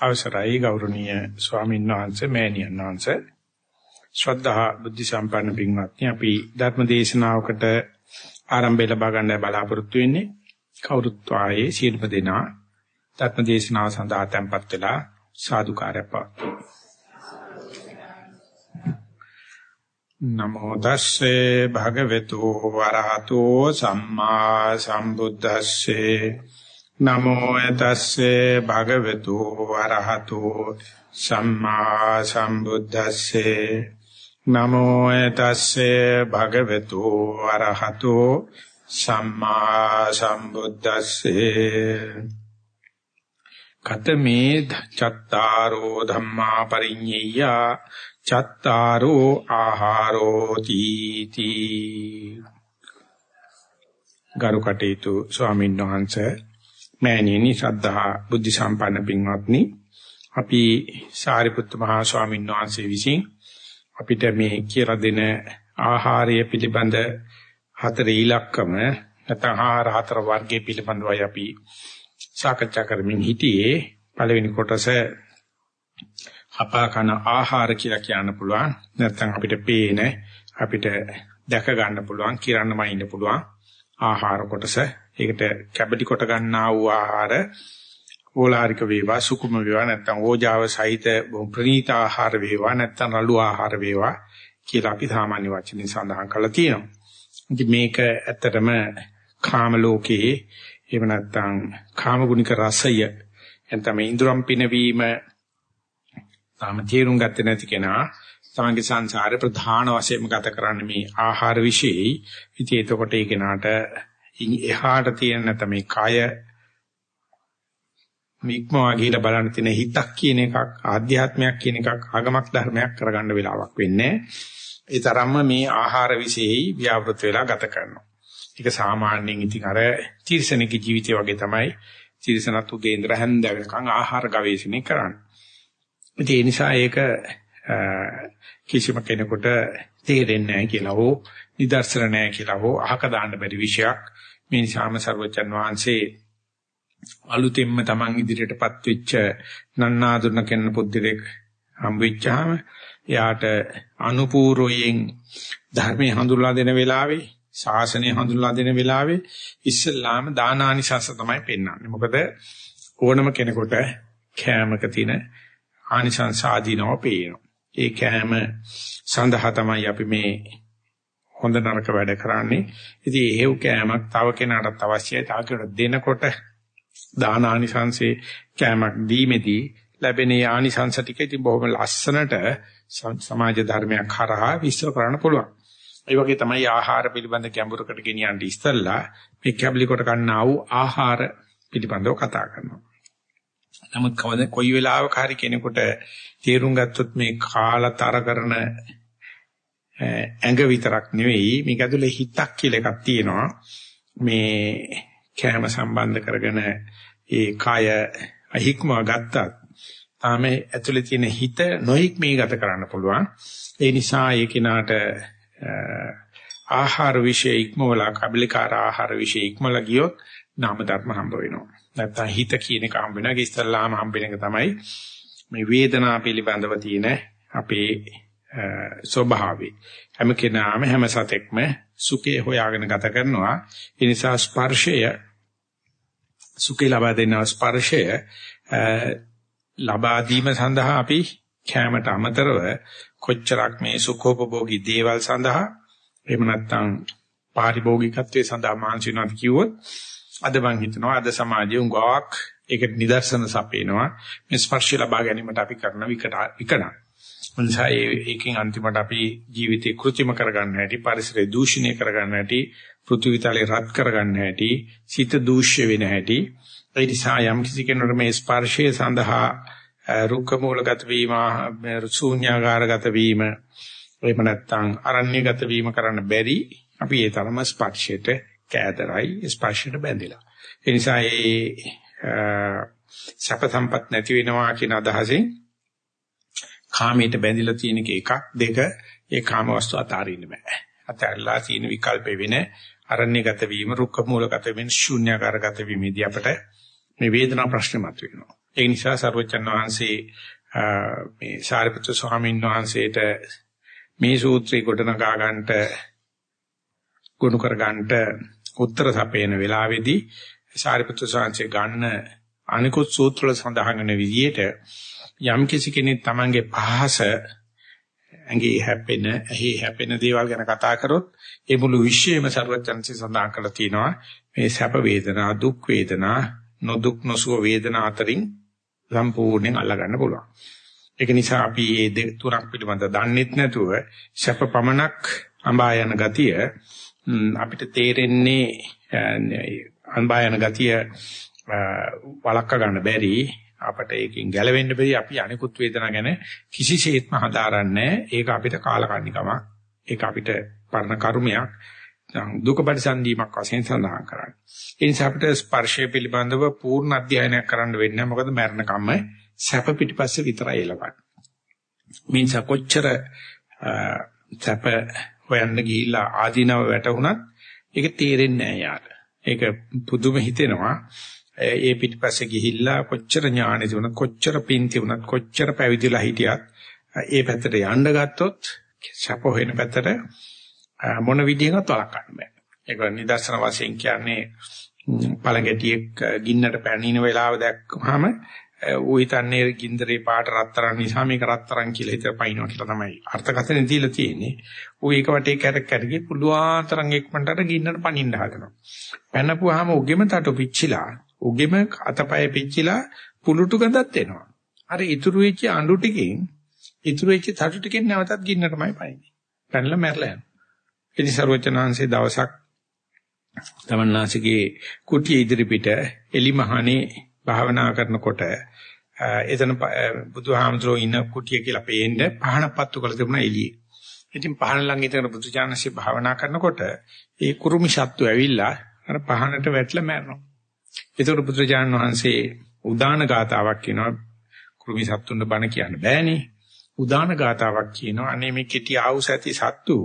අවසරයි ගෞරවනීය ස්වාමීන් වහන්සේ මෑණියන් වහන්සේ. ශ්‍රද්ධා බුද්ධ සම්පන්න පින්වත්නි අපි ධර්ම දේශනාවකට ආරම්භය ලබා ගන්න බලාපොරොත්තු වෙන්නේ කවුරුත් ආයේ සියලුම දෙනා ධර්ම දේශනාව සඳහා tempත් වෙලා සාදුකාරය පාත්තු නමෝ තස්සේ භගවතු වරහතෝ සම්මා සම්බුද්දස්සේ නමෝ තස්සේ භගවතු වරහතෝ සම්මා සම්බුද්දස්සේ. නමෝ තස්සේ භගවතු වරහතෝ සම්මා සම්බුද්දස්සේ. කතමේ චත්තාරෝ ධම්මා පරිඤ්ඤය චත්තාරෝ ආහාරෝ තීති. ගරු කටයුතු ස්වාමීන් වහන්සේ මෑණියනි ශ්‍රද්ධා බුද්ධ සම්පන්න පින්වත්නි අපි සාරිපුත්ත මහා ස්වාමීන් වහන්සේ විසින් අපිට මේ කියලා දෙන ආහාරය පිළිබඳ හතර ඉලක්කම නැත්නම් ආහාර හතර වර්ගයේ පිළිබඳවයි අපි සාකච්ඡා කරමින් හිටියේ. පළවෙනි කොටස අපාකන ආහාර කියලා කියන්න පුළුවන්. නැත්නම් අපිට පේන අපිට දැක ගන්න පුළුවන් කිරන්නම ඉන්න පුළුවන් ආහාර කොටස. ඒකට කැබලි කොට ගන්නා වූ ආහාර ඕලාරික වේවා සුකුම වේවා නැත්නම් ඕජාව සහිත ප්‍රණීත ආහාර වේවා නැත්නම් රළු ආහාර වේවා කියලා අපි සාමාන්‍ය වචනින් සඳහන් කරලා තියෙනවා. ඉතින් මේක ඇත්තටම කාම ලෝකයේ එහෙම නැත්නම් කාම ගුණික රසය එතන ඉන්ද්‍රම් පිනවීම තාම තේරුම් ගත්තේ නැති කෙනා තමන්ගේ සංසාරේ ප්‍රධාන වශයෙන්ම ගත කරන්නේ මේ ආහාර વિશેයි. ඉතින් එතකොට ඒ කෙනාට එහාට තියෙන නැත්නම් මේ කය මික්මවා ගිහිලා බලන්න තියෙන හිතක් කියන එකක් ආධ්‍යාත්මයක් කියන එකක් ආගමක් ධර්මයක් කරගන්න වෙලාවක් වෙන්නේ ඒ තරම්ම මේ ආහාර વિશેයි ව්‍යවෘත වෙලා ගත කරනවා. ඒක සාමාන්‍යයෙන් ඉතින් අර තිරසනික ජීවිතය වගේ තමයි තිරසනත් උදේ ඉඳලා හැන්ද වෙනකන් ආහාර ගවේෂණය කරන්නේ. ඒ නිසා ඒක කිසිම කෙනෙකුට තේරෙන්නේ නැහැ කියලා හෝ නිදර්ශන නැහැ කියලා හෝ අහක දාන්න බැරි විෂයක්. මේ නිසාම සර්වචන් වහන්සේ අලුතෙන්ම Taman ඉදිරියටපත් වෙච්ච නන්නාඳුන කෙන පුද්දලෙක් හම් වෙච්චාම එයාට අනුපූර්වයෙන් ධර්මයේ හඳුල්ලා දෙන වෙලාවේ ශාසනය හඳුල්ලා දෙන වෙලාවේ ඉස්සල්ලාම දානානිසංස තමයි පෙන්වන්නේ. මොකද ඕනම කෙනෙකුට කෑමක තියෙන ආනිසංස ආදීනව පේනවා. ඒ කෑම සඳහා තමයි අපි මේ හොඳ නරක වැඩ කරන්නේ. ඉතින් ඒව කෑමක් තව කෙනාටත් අවශ්‍යයි. තව කෙනෙකුට දෙනකොට දාන ආනිසංසේ කෑමක් දීමේදී ලැබෙන ආනිසංස ටික ඉතින් බොහොම ලස්සනට සමාජ ධර්මයක් හරහා විස්තර කරන්න පුළුවන්. ඒ වගේ තමයි ආහාර පිළිබඳ ගැඹුරකට ගෙනියන්න ඉස්සෙල්ලා මේ කැබලි කොට ගන්නා වූ ආහාර පිළිබඳව කතා කරනවා. නමුත් කවද කොයි වෙලාවක හරි කෙනෙකුට තේරුම් ගත්තොත් මේ කාලතර කරන ඇඟ විතරක් නෙවෙයි මේක ඇතුලේ හිතක් කියලා එකක් තියෙනවා. මේ කැම සම්බන්ධ කරගෙන ඒ කය අහික්ම ගත්තත් තාම ඇතුලේ තියෙන හිත නොහික් මේ ගත කරන්න පුළුවන්. ඒ නිසා ඒ කිනාට ආහාර විශේෂ ඉක්මවලා කබලිකාර ආහාර විශේෂ ඉක්මවලා ගියොත් නාම ධර්ම හම්බ වෙනවා. නැත්තම් හිත කියන එක හම්බ වෙනවා. ඒක ඉස්සල්ලාම හම්බ වෙන එක තමයි මේ වේදනාව පිළිබඳව තියෙන අපේ ස්වභාවය. හැම කෙනාම හැම සතෙක්ම සුඛේ හොයාගෙන ගත කරනවා. ඒ නිසා ස්පර්ශය සුඛේ ලබා දෙන ස්පර්ශය ලබා දීම සඳහා අපි කැමට අමතරව කොච්චරක් මේ සුඛෝපභෝගී දේවල් සඳහා එහෙම නැත්නම් පාරිභෝගිකත්වයේ සඳහා මානසික නැති කිව්වොත් අද මං හිතනවා අද සමාජයේ උඟාවක් ඒකට නිදර්ශන සපේනවා මේ ස්පර්ශය ලබා ගැනීමට අපි කරන විකට විකණ. මොනසා ඒකෙන් අන්තිමට අපි ජීවිතේ કૃත්‍රිම කරගන්න හැටි පරිසරය දූෂණය කරගන්න හැටි පෘථිවිතලේ රත් කරගන්න හැටි සිත දූෂ්‍ය වෙන හැටි ඒ නිසා යම් කිසි කෙනෙකුට මේ ස්පර්ශය සඳහා රුක්ක මූලගත වීම ශූන්‍යාකාරගත වීම එහෙම නැත්නම් අරණ්‍යගත වීම කරන්න බැරි අපි ඒ තරම ස්පර්ශයට කෑදරයි ස්පර්ශයට බැඳිලා. ඒ නිසා ඒ සැප සම්පත් නැති වෙනවා කියන අදහසෙන් කාමයට බැඳිලා තියෙන එක දෙක ඒ කාම වස්තු අතාරින්න බෑ. අතහැරලා තියෙන විකල්ප වෙන අරණ්‍යගත වීම, රුක්ක මූලගත වීම, ශූන්‍යකාරගත වීමේදී අපට මේ වේදනා ප්‍රශ්න මතුවෙනවා. ඒ නිසා සර්වචන් වහන්සේ මේ සාරිපුත්‍ර ස්වාමීන් වහන්සේට මේ සූත්‍රය ගොඩනගා ගන්නට ගොනු කර ගන්නට උත්තර සපයන වෙලාවේදී සාරිපුත්‍ර ස්වාමීන් ගන්න අනිකුත් සූත්‍රවල සඳහන් වෙන විදිහට යම් කිසි කෙනෙක් Tamange පහස ඇඟේ හැපෙන, ඇහි හැපෙන දේවල් ගැන කතා කරොත් ඒ මුළු විශ්වයම ਸਰවඥන්සි සඳහන් කරලා තියෙනවා මේ සැප වේදනා, දුක් වේදනා, නොදුක් නොසුව වේදනා අතරින් සම්පූර්ණයෙන් අල්ලගන්න පුළුවන්. ඒක නිසා අපි මේ දෙක තුනක් පිළිබඳ දන්නෙත් නැතුව සැප පමණක් අඹා යන ගතිය අපිට තේරෙන්නේ අඹා යන ගතිය වළක්වා ගන්න බැරි අපට ඒකෙන් ගැලවෙන්න බැරි අපි අනිකුත් වේදනා ගැන කිසිසේත්ම හදාරන්නේ ඒක අපිට කාලකන්නිකමක්. ඒක අපිට පරණ කර්මයක්. දුක පරිසන්දීමක් වශයෙන් සඳහන් කරන්නේ. ඒ නිසා අපිට ස්පර්ශය පිළිබඳව පූර්ණ අධ්‍යයනයක් කරන්න වෙන්නේ මොකද මරණ කම්ම සැප පිටිපස්සේ විතරයි එළවන්නේ. මින්ස කොච්චර සැප හොයන්න ගිහිල්ලා ආදීනව වැටුණත් ඒක තේරෙන්නේ නැහැ යාට. ඒක පුදුම හිතෙනවා. ඒ පිටිපස්සේ ගිහිල්ලා කොච්චර ඥානෙ තිබුණත් කොච්චර පින් තිබුණත් කොච්චර පැවිදිලා හිටියත් ඒ පැත්තට යන්න ගත්තොත් සැප හොයන පැත්තට මොන විදිහකට වළක්වන්න බෑ. ඒක නිදර්ශන වශයෙන් කියන්නේ පළඟැටියෙක් ගින්නට පැනින වෙලාව දැක්කම ඌ හිතන්නේ ගින්දරේ පාට රත්තරන් නිසා මේක රත්තරන් කියලා හිතලා පයින්නවා කියලා තමයි අර්ථකථනය දීලා තියෙන්නේ. ඌ ඒක වටේ කැරක් කැරකි පුළුවන් තරම් එක්මන්ට අර ගින්නට පනින්න හදනවා. පැනපුවාම උගෙම තටු පිච්චිලා උගෙම අතපය පිච්චිලා පුලුටු ගඳක් එනවා. අර ඉතුරු වෙච්ච අඬු ටිකෙන් ඉතුරු වෙච්ච තටු ටිකෙන් නැවතත් ගින්නටමයි පයින්නේ. පැනලා මැරලා යනවා. ඉතින් සර්වචනාංශේ දවසක් තමන්නාසිකේ කුටිය ඉදිරිපිට එලිමහනේ භාවනා කරනකොට එතන බුදුහාමුදුරුවෝ ඉන්න කුටිය කියලා පේන්න පහනක් පත්තු කරලා තිබුණා එළියේ. ඉතින් පහන ළඟ ඉඳගෙන බුදුචානන්සේ භාවනා කරනකොට ඒ කුරුමි සත්තු ඇවිල්ලා අර පහනට වැටලා මැරෙනවා. ඒතකොට බුදුරජාණන් වහන්සේ උදාන ගාතාවක් කියනවා කුරුමි සත්තුන්ට බණ කියන්න බෑනේ. උදාන ගාතාවක් කියනවා අනේ මේ කෙටි ආවුස ඇති සත්තු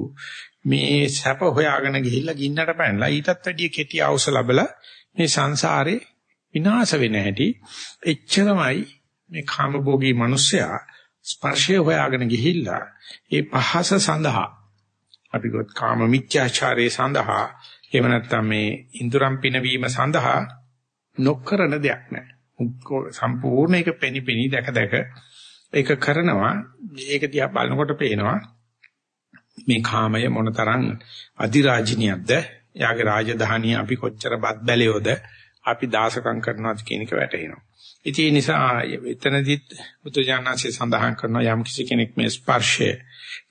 මේ සැප හොයාගෙන ගිහිල්ලා ගින්නට පැනලා ඊටත් වැඩිය කෙටි ආවුස ලැබලා මේ සංසාරේ විනාශ වෙන හැටි එච්චරමයි මේ කාමභෝගී මිනිස්සයා ස්පර්ශය හොයාගෙන ගිහිල්ලා ඒ පහස සඳහා අපි ගොත් කාම මිත්‍යාචාරයේ සඳහා එහෙම නැත්නම් මේ ඉඳුරම් පිනවීම සඳහා නොකරන දෙයක් නැහැ. සම්පූර්ණ එක පෙනි පෙනි දැක දැක ඒක කරනවා. ඒක දිහා බලනකොට පේනවා මේ කාමය මොනතරම් අධිරාජිනියක්ද? යාගේ රාජධානිය අපි කොච්චර බත් බැලියොද අපි දාසකම් කරනවාද කියන එක වැටහෙනවා. ඉතින් ඒ නිසා එතනදිත් බුදුජානනාංශය සඳහන් කරනවා යම් කිසි කෙනෙක් මේ ස්පර්ශය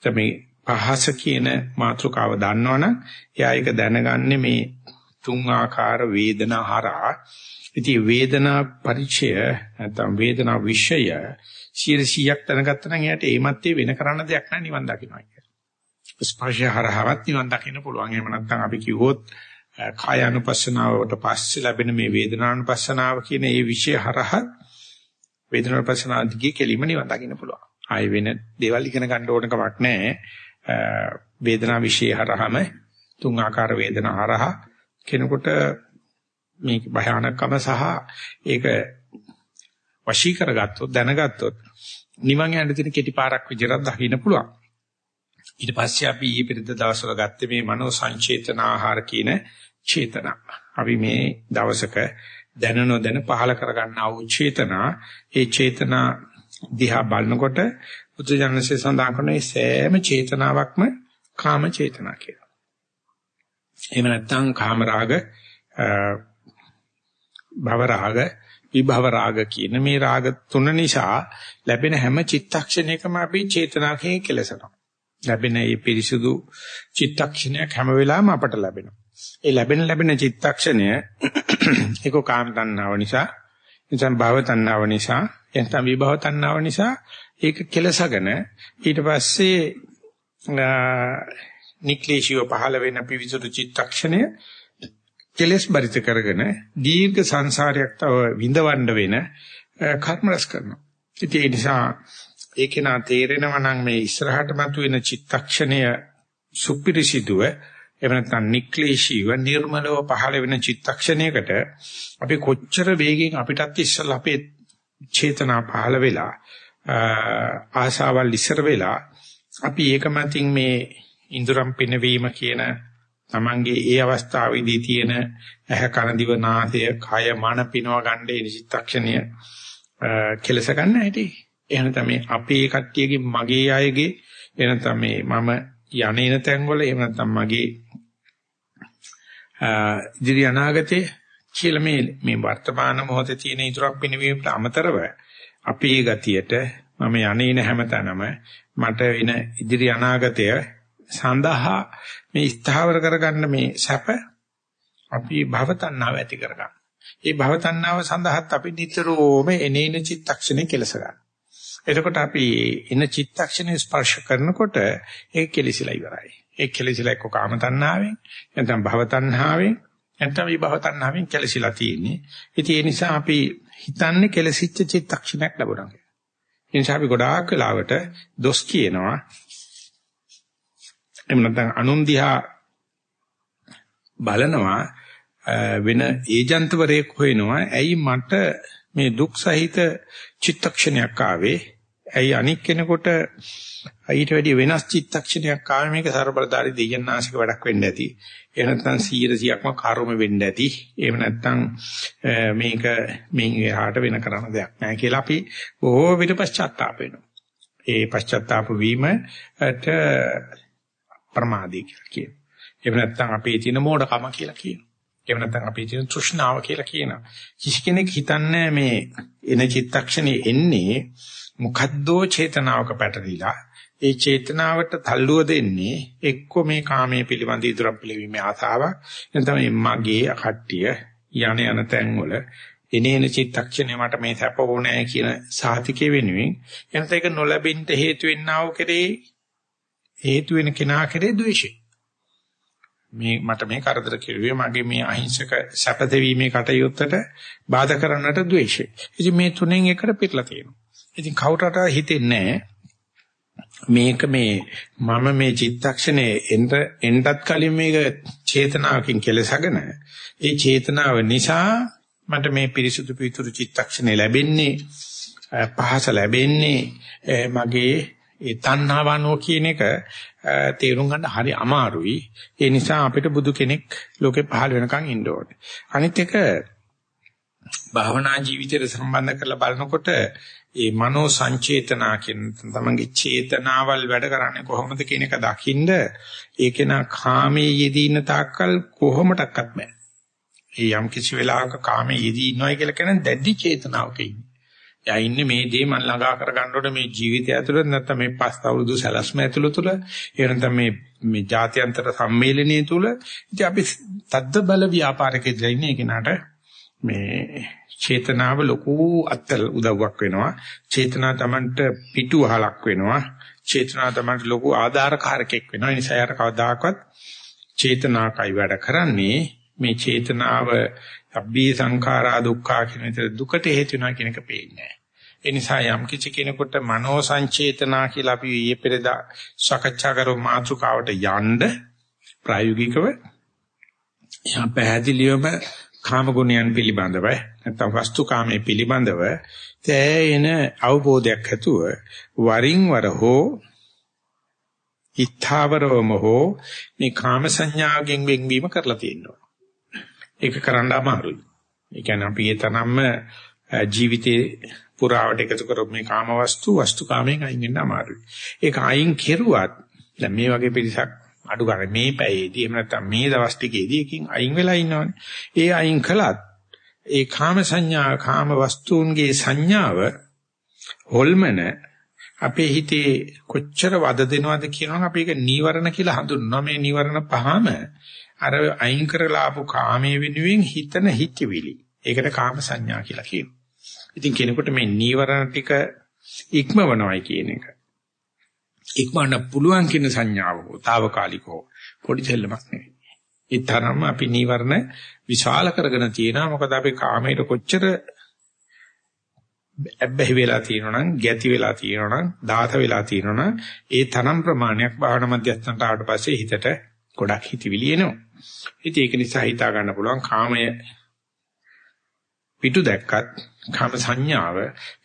තමයි පහස කියන මාතෘකාව දන්නවනම් එයා ඒක දැනගන්නේ මේ තුන් ආකාර වේදනා හරහා ඉතින් වේදනා පරිචය නැත්නම් වේදනා විෂය 100ක් දැනගත්තා නම් එයාට ඒමත්තේ වෙන කරන්න දෙයක් නැහැ නිවන් දකින්නවා කියන්නේ. ස්පර්ශය හරහාවත් නිවන් දකින්න පුළුවන්. එහෙම නැත්නම් අපි කිව්වොත් කායानुපස්සනාවට පස්සේ ලැබෙන මේ වේදනානුපස්සනාව කියන ඒ විෂය හරහා වේදනානුපස්සනාව දිගේ කෙලිම නිවන් දකින්න පුළුවන්. ආයෙ වෙන දේවල් ඉගෙන ගන්න ඕන කමක් නැහැ. වේදනා විෂය හරහාම තුන් ආකාර වේදනා හරහා කෙනෙකුට මේක භයානකම සහ ඒක වශී කරගත්තොත් දැනගත්තොත් නිවන් යන්න තියෙන කෙටි පාරක් විදිහට දකින්න පුළුවන්. ඊට පස්සේ අපි ඊ පෙරද දවස්වල ගත්තේ මේ මනෝ සංචේතන ආහාර කියන චේතනා. අපි මේ දවසක දැන නොදැන පහල කරගන්නා වූ චේතනා, ඒ චේතනා දිහා බලනකොට බුදුජානසයේ සඳහන් කරන මේ සෑම චේතනාවක්ම කාම චේතනා කියලා. එහෙම නැත්නම් කාම රාග භව රාග විභව රාග කියන මේ රාග තුන නිසා ලැබෙන හැම චිත්තක්ෂණයකම අපි චේතනාකේ කෙලසනවා. ලැබෙන මේ පිරිසුදු චිත්තක්ෂණයක් හැම වෙලාවෙම අපට ලැබෙනවා. ඒ ලැබෙන ලැබෙන චිත්තක්ෂණය ඒක කාම තණ්හාව නිසා, එතන භව තණ්හාව නිසා, එතන විභව තණ්හාව නිසා ඒක කෙලසගෙන ඊට පස්සේ නික්ලේශිය පහළ වෙන පිවිසුදු චිත්තක්ෂණය කෙලස් බරිත කරගෙන දීර්ඝ සංසාරයක් තව විඳවන්න වෙන කර්ම රැස් කරනවා. ඉතින් ඒ නිසා ඒකේ නා තේරෙනවා නම් මේ ඉස්සරහට මතුවෙන චිත්තක්ෂණය සුපිරිසිදුව එහෙම නැත්නම් නික්ලේශීව නිර්මලව පහළ වෙන චිත්තක්ෂණයකට අපි කොච්චර වේගෙන් අපිටත් ඉස්සලා අපේ චේතනා පහළ වෙලා ආශාවල් ඉස්සර වෙලා අපි ඒක මතින් මේ ඉඳුරම් පිනවීම කියන තමන්ගේ ඒ අවස්ථාවේදී තියෙන ඇහ කන දිව නාසය කය මන පිනව ගන්න ඒ චිත්තක්ෂණය කෙලස ගන්න හැටි. එහෙනම් තමයි අපේ කට්ටියගේ මගේ අයගේ එහෙනම් තමයි මම යන්නේන තැන්වල එහෙම නැත්නම් මගේ ඉදිරි අනාගතයේ කියලා මේ මේ වර්තමාන මොහොතේ තියෙන ඉතුරුක් පිනවීමට අමතරව අපේ ගතියට මම යන්නේන හැමතැනම මට වෙන ඉදිරි අනාගතය සඳහා මේ ස්ථාවර කරගන්න මේ සැප අපි භවතණ්ණාව ඇති කරගන්න. ඒ භවතණ්ණාව සඳහාත් අපි නිතරම එනේන චිත්තක්ෂණේ කෙලස ගන්න. එතකොට අපි එන චිත්තක්ෂණේ ස්පර්ශ කරනකොට ඒක කෙලිසිලා ඉවරයි. ඒ කෙලිසිලා එක්ක කාම තණ්හාවෙන් නැත්නම් භව තණ්හාවෙන් නැත්නම් මේ භව තණ්හාවෙන් කෙලිසිලා තියෙන්නේ. ඉතින් ඒ නිසා අපි හිතන්නේ කෙලසිච්ච චිත්තක්ෂණයක් ලැබුණා. ඒ නිසා අපි ගොඩාක් වෙලාවට දොස් කියනවා එහෙම නැත්නම් අනුන් දිහා බලනවා වෙන ඒජන්තවරයෙක් හොයනවා ඇයි මට මේ දුක් සහිත චිත්තක්ෂණයක් ආවේ? ඇයි අනික් කෙනෙකුට ඊට වැඩිය වෙනස් චිත්තක්ෂණයක් ආවේ? මේක ਸਰබලදාරි දෙයන්නාසික වැඩක් වෙන්න ඇති. එහෙම නැත්නම් 100%ක්ම කර්ම වෙන්න ඇති. එහෙම නැත්නම් මේක මින් එහාට වෙන කරන දෙයක් නැහැ කියලා අපි බොහෝ විට පශ්චාත්තාප වෙනවා. ඒ පශ්චාත්තාප වීමට ප්‍රමාදී කියලා කියනවා. එහෙම නැත්නම් අපේ තියෙන මෝඩකම කියලා කියනවා. එහෙම නැත්නම් අපේ තියෙන තෘෂ්ණාව කියලා කියනවා. කිසි කෙනෙක් හිතන්නේ මේ එන චිත්තක්ෂණේ එන්නේ මොකද්දෝ චේතනාවක පැටලිලා ඒ චේතනාවට තල්ලුව දෙන්නේ එක්ක මේ කාමයේ පිළිබඳ ඉදරම් පිළිවීමේ ආසාවක් එතන මගේ කට්ටිය යන යන තැන්වල එනේන චිත්තක්ෂණය මට මේ සැප ඕනෑ කියන සාතිකේ වෙනුවෙන් එනත ඒක නොලැබෙන්න හේතු වෙන්නා වූ කෙරේ හේතු වෙන කෙනා කෙරේ ද්වේෂය. මේ මට මේ කරදර කෙරුවේ මගේ මේ අහිංසක සැපදෙවීමේ කටයුත්තට බාධා කරන්නට ද්වේෂය. ඉතින් මේ තුනෙන් එකට පිටලා තියෙනවා. ඉතින් කවුරට හිතෙන්නේ මේක මේ මම මේ චිත්තක්ෂණේ එන්න එන්නත් කලින් මේක චේතනාවකින් කෙලසගෙන ඒ චේතනාව නිසා මට මේ පිරිසුදු පිටුරු චිත්තක්ෂණේ ලැබෙන්නේ පහස ලැබෙන්නේ මගේ ඒ තණ්හාවනෝ කියන එක තේරුම් ගන්න හරි අමාරුයි. ඒ නිසා අපිට බුදු කෙනෙක් ලෝකේ පහළ වෙනකන් ඉන්න ඕනේ. අනිත් එක භාවනා ජීවිතයට සම්බන්ධ කරලා බලනකොට ඒ මනෝ සංචේතනා කියන තමන්ගේ චේතනාවල් වැඩ කරන්නේ කොහොමද කියන එක දකින්ද ඒකේන කාමයේ යෙදී ඉන්න තාක්කල් කොහොමඩක්වත් බෑ. ඒ යම් කිසි වෙලාවක කාමයේ යෙදී ඉන්නවයි කියලා කියන දැඩි චේතනාවක ඉන්නේ. එයා ඉන්නේ මේ දේ මම ළඟා කරගන්නකොට මේ ජීවිතය ඇතුළත නැත්නම් මේ පස් අවුරුදු සැලැස්ම ඇතුළත තුල ඒ නැත්නම් මේ මේ ජාත්‍යන්තර සම්මේලනයේ තුල ඉතින් අපි තද්ද බල ව්‍යාපාරිකයදලා ඉන්නේ කෙනාට මේ චේතනාව ලොකු අත්තල් උදව්වක් වෙනවා. චේතනා Tamanට පිටුවහලක් වෙනවා. චේතනා Tamanට ලොකු ආධාරකාරකයක් වෙනවා. ඒ නිසා යාර කවදාකවත් චේතනාකයි වැඩ කරන්නේ. මේ චේතනාව අබ්බී සංඛාරා දුක්ඛා කියන විතර දුකට හේතු වෙනවා කියන එක පේන්නේ නැහැ. ඒ නිසා යම් කිසි කෙනෙකුට මනෝ සංචේතනා කියලා අපි ඊයේ පෙරදා සාකච්ඡා කරපු මාතෘකාවට යන්න ප්‍රායෝගිකව යම් පැහැදිලිවම කාම ගුණයන් පිළිබඳව නැත්නම් වස්තු කාමයේ පිළිබඳව තෑයෙන අවබෝධයක් ඇතුව වරින් වර හෝ ඉත්තාවරවම හෝ මේ කාම සංඥාගෙන් වෙන්වීම කරලා තියෙනවා. ඒක කරන්න අමාරුයි. ඒ කියන්නේ අපි ඒ තරම්ම ජීවිතේ පුරාවට එකතු කරපු මේ කාම වස්තු වස්තු කාමයෙන් අයින් වෙන්න අමාරුයි. ඒක අයින් කෙරුවත් දැන් මේ වගේ පිරිසක් අඩු ගන්න මේ පැයේදී එහෙම නැත්නම් මේ දවස් ටිකේදී එකකින් අයින් වෙලා ඉන්නවනේ. ඒ අයින් කළත් ඒ කාම සංඥා කාම වස්තුන්ගේ සංඥාව හොල්මන අපේ හිතේ කොච්චර වද දෙනවද කියනවනම් අපි ඒක නීවරණ කියලා හඳුන්වනවා. මේ නීවරණ පහම අර අයින් කරලා ආපු කාමයේ වෙනුවෙන් හිතන හිතවිලි. ඒකට කාම සංඥා කියලා කියනවා. ඉතින් කෙනෙකුට මේ නීවරණ ටික ඉක්මවනවයි කියන එක. ඉක්මවන්න පුළුවන් කියන සංඥාව හෝ తాවකාලිකව පොඩි දෙල්ලමක් නෙවෙයි. ඒ තරම්ම අපි නීවරණ විශාල කරගෙන තියෙනවා. මොකද අපි කාමයට කොච්චර ඇබ්බැහි වෙලා තියෙනවනම්, ගැති වෙලා තියෙනවනම්, දාත වෙලා තියෙනවනම් ඒ තරම් ප්‍රමාණයක් භාවනා මධ්‍යස්ථානට ආවට පස්සේ හිතට ගොඩක් හිතවිලි එනවා. ඉතින් ඒක නිසා හිතා ගන්න පුළුවන් කාමය පිටු දැක්කත් කාම සංඥාව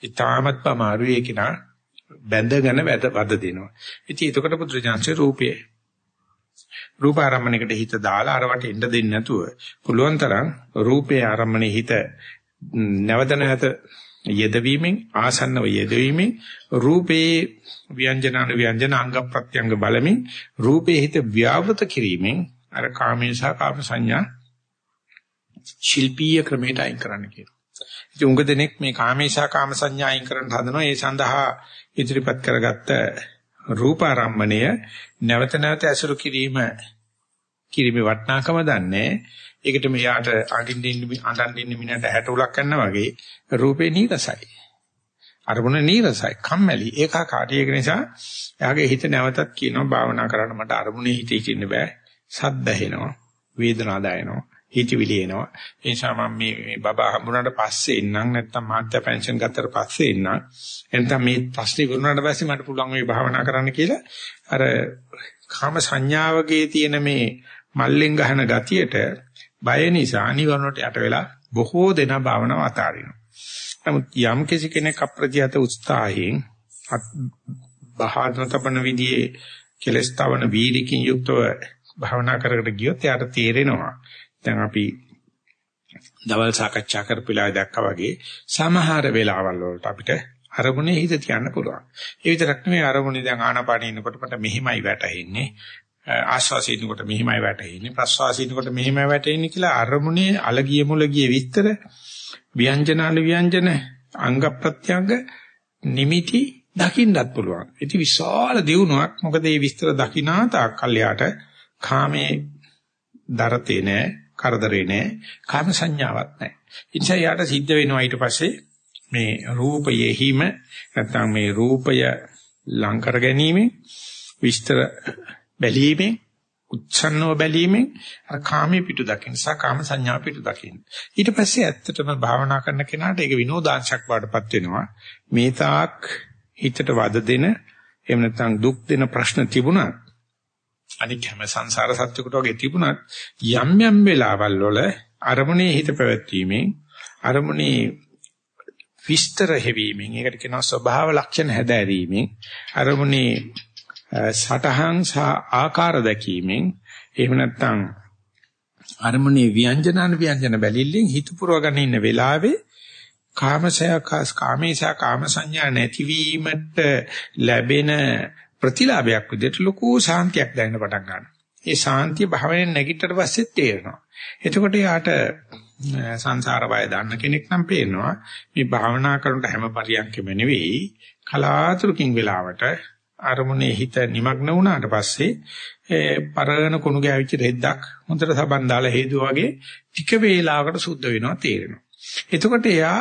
ඊටමත් අමාරුයි ඒක නා බැඳගෙන වද දෙනවා. ඉතින් එතකොට පුදුරජාන්සේ රූපේ රූප ආරම්මණයකට හිත දාලා අරවට එන්න දෙන්නේ නැතුව පුළුවන් තරම් රූපේ ආරම්මණය හිත නැවත නැවත යෙදවීමෙන් ආසන්නව යෙදවීමෙන් රූපේ ව්‍යංජනාන ව්‍යංජන අංග ප්‍රත්‍යංග බලමින් රූපේ හිත ව්‍යාවෘත කිරීමෙන් අර කාමේශා කාම සංඥා ශිල්පීය ක්‍රමයට අයින් කරන්න කියනවා. ඉතින් උඟ දෙනෙක් මේ කාමේශා කාම සංඥා අයින් කරන්න හදනවා. ඒ සඳහා ඉදිරිපත් කරගත්ත රූපාරම්මණය නැවත නැවත ඇසුරු කිරීම කිරීමේ වටිනාකම දන්නේ. ඒකට මෙයාට අඬින්න අඬන් ඉන්න මිනිහට 60 උලක් කරනවා වගේ රූපේ නීරසයි. අරමුණ නීරසයි, කම්මැලි, ඒකාකාරී. ඒක නිසා එයාගේ හිත නැවතත් කියනවා භාවනා කරන්න මට අරමුණේ හිත හිටින්න බෑ. සද්ද ඇහෙනවා, වේදනා දැනෙනවා, හිතවිලි එනවා. ඒ නිසා මම මේ බබා හම්බුනාට පස්සේ ඉන්නම් නැත්නම් මාත්‍ය පෙන්ෂන් ගත්තට පස්සේ ඉන්නම්. එතන මේ ප්‍රශ්නේ වුණාට පස්සේ මට පුළුවන් මේ භාවනා කරන්න කියලා අර කාම සංඥාවකේ තියෙන මේ මල්ලෙන් ගහන ගතියට බය නිසා නිවනට යට වෙලා බොහෝ දෙනා භාවනාව අතාරිනවා. නමුත් යම් කිසි කෙනෙක් අප්‍රතිහත උත්සාහයෙන් බහාදන තපන විදිහේ කෙලස්තාවන වීරිකින් යුක්තව භාවනා කරකට ගියොත් එයාට තේරෙනවා. දැන් අපි දවල් සාකච්ඡා කරපිලා දැක්කා වගේ සමහර වෙලාවල් වලට අපිට අරමුණේ හිත තියන්න පුළුවන්. ඒ විතරක් නෙවෙයි අරමුණේ දැන් ආනාපානිය ඉන්නකොට මට මෙහිමයි වැටෙන්නේ. ආශ්වාසීනකොට මෙහිමයි වැටෙන්නේ. ප්‍රශ්වාසීනකොට මෙහිමයි වැටෙන්නේ කියලා අරමුණේ අලගිය මුලගිය විස්තර ව්‍යංජනාල ව්‍යංජන අංග ප්‍රත්‍යංග නිමිති දකින්නත් පුළුවන්. ඉති විශාල දියුණුවක්. මොකද මේ විස්තර දකිනා තාක් කල්යාට කාමේ දරතේ නෑ, කරදරේ නෑ, කාම සංඥාවක් නෑ. ඉතින් යාට සිද්ධ වෙනවා ඊට පස්සේ මේ රූපයෙහිම නැත්නම් මේ රූපය ලං කර ගැනීම විස්තර බැලීමෙන් උච්ඡන්නව බැලීමෙන් අර කාමයේ පිටු දකින්න සහ කාම සංඥා පිටු දකින්න. ඊට පස්සේ ඇත්තටම භාවනා කරන කෙනාට ඒක විනෝදාංශයක් වඩපත් වෙනවා. මේ තාක් හිතට වද දෙන එහෙම නැත්නම් දුක් දෙන ප්‍රශ්න තිබුණත් අනික හැම සංසාර සත්‍යකට වගේ තිබුණත් යම් යම් වෙලාවල් වල අරමුණේ හිත පැවැත්වීමෙන් අරමුණේ විස්තර හැවීමෙන් ඒකට කියනවා ස්වභාව ලක්ෂණ හැදෑරීමෙන් අරමුණේ සටහන් සහ ආකාර දැකීමෙන් එහෙම නැත්නම් අරමුණේ ව්‍යංජනන ව්‍යංජන බැලිල්ලෙන් හිත පුරවගෙන ඉන්න වෙලාවේ කාමසය කාමේශා කාම සංඥා නැතිවීමට ලැබෙන ප්‍රතිලාභයක් විදිහට ලොකු සාන්තියක් දැනෙන්න පටන් ගන්නවා. ඒ සාන්තිය භාවයෙන් නැගිටට පස්සේ තේරෙනවා. එතකොට යාට සංසාර බය දන්න කෙනෙක් නම් පේනවා මේ භාවනා කරනට හැම පරියන්කෙම නෙවෙයි කලාතුරකින් වෙලාවට අරමුණේ හිත নিমগ্ন වුණාට පස්සේ පරණ කුණු ගෑවිච්ච රෙද්දක් හොඳට සබන් දාලා හේතු වගේ ටික වේලාවකට සුද්ධ වෙනවා තේරෙනවා. එතකොට එයා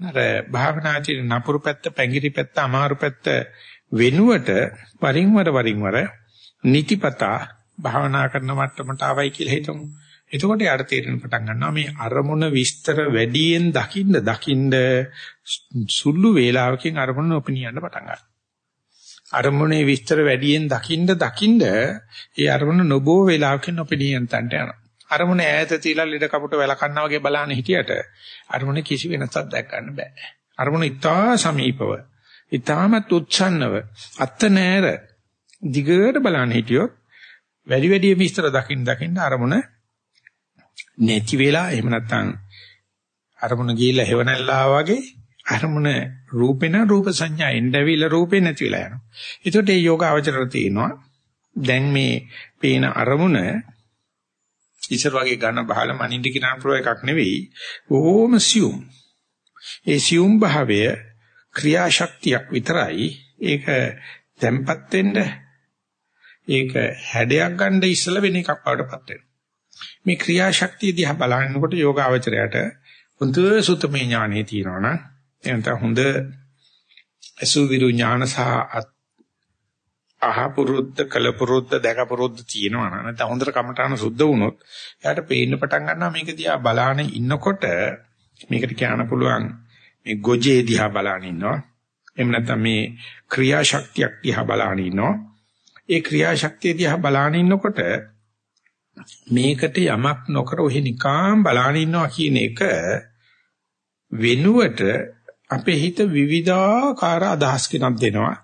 අර භාවනාචින නපුරු පැත්ත, පැංගිරි පැත්ත, අමාරු පැත්ත වෙනුවට වරින් වර වරින් වර නිතිපතා භාවනා කරන මට්ටමට ආවයි කියලා හිතමු. එතකොට යාට තේරෙන පටන් ගන්නවා මේ අරමුණ විස්තර වැඩියෙන් දකින්න දකින්න සුළු වේලාවකින් අරමුණ ඔපිනියන්න පටන් ගන්නවා. අරමුණේ විස්තර වැඩියෙන් දකින්න දකින්න ඒ අරමුණ නොබෝ වේලාවකින් ඔපිනියන් තන්ට යනවා. අරමුණ ඈත තියලා ලෙඩ කපුට වැලකන්නා වගේ බලන්න හිටියට අරමුණ කිසි වෙනසක් දැක් ගන්න බෑ. අරමුණ ඉතා සමීපව, ඉතාමත් උච්ඡන්නව, අත්ත නෑර දිගට බලන්න හිටියොත් වැඩි වැඩි විස්තර දකින්න දකින්න අරමුණ නැති වෙලා එහෙම නැත්නම් අරමුණ ගිහිල්ලා හෙවණල්ලා වගේ අරමුණ රූපේන රූප සංඥා එන්නවිල රූපේ නැති වෙලා යනවා. ඒකට මේ යෝග අවචරය තියෙනවා. දැන් මේ පේන අරමුණ ඉස්සර වගේ ඝන බහල මනින්ද කිනාන ප්‍රෝ එකක් නෙවෙයි. බොහොම සියුම්. ඒ සියුම් භාවය ක්‍රියාශක්තියක් විතරයි. ඒක tempat වෙන්න ඒක හැඩයක් ගන්න ඉස්සලා වෙන එකක් වඩපත් වෙනවා. මේ ක්‍රියාශක්තිය දිහා බලනකොට යෝගාවචරයට හොඳ සුතමේ ඥානෙ තියෙනවා නම් එනත හොඳ අසුවිරු ඥාන සහ අහපුරුද්ද කලපුරුද්ද දැකපුරුද්ද තියෙනවා නේද නැත්නම් හොඳට කමඨාන සුද්ධ වුණොත් එයාට පේන්න පටන් ගන්නවා මේක දිහා බලාන ඉන්නකොට මේකට කියන්න පුළුවන් මේ ගොජේ දිහා බලාන ඉන්නවා. එහෙම නැත්නම් මේ ක්‍රියාශක්තියක් දිහා බලාන ඉන්නවා. ඒ ක්‍රියාශක්තිය දිහා බලාන ඉන්නකොට මේකට යමක් නොකර ඔහි නිකාම් බලාන ඉන්නවා කියන එක වෙනුවට අපේ හිත විවිධාකාර අදහස් කිනක් දෙනවා.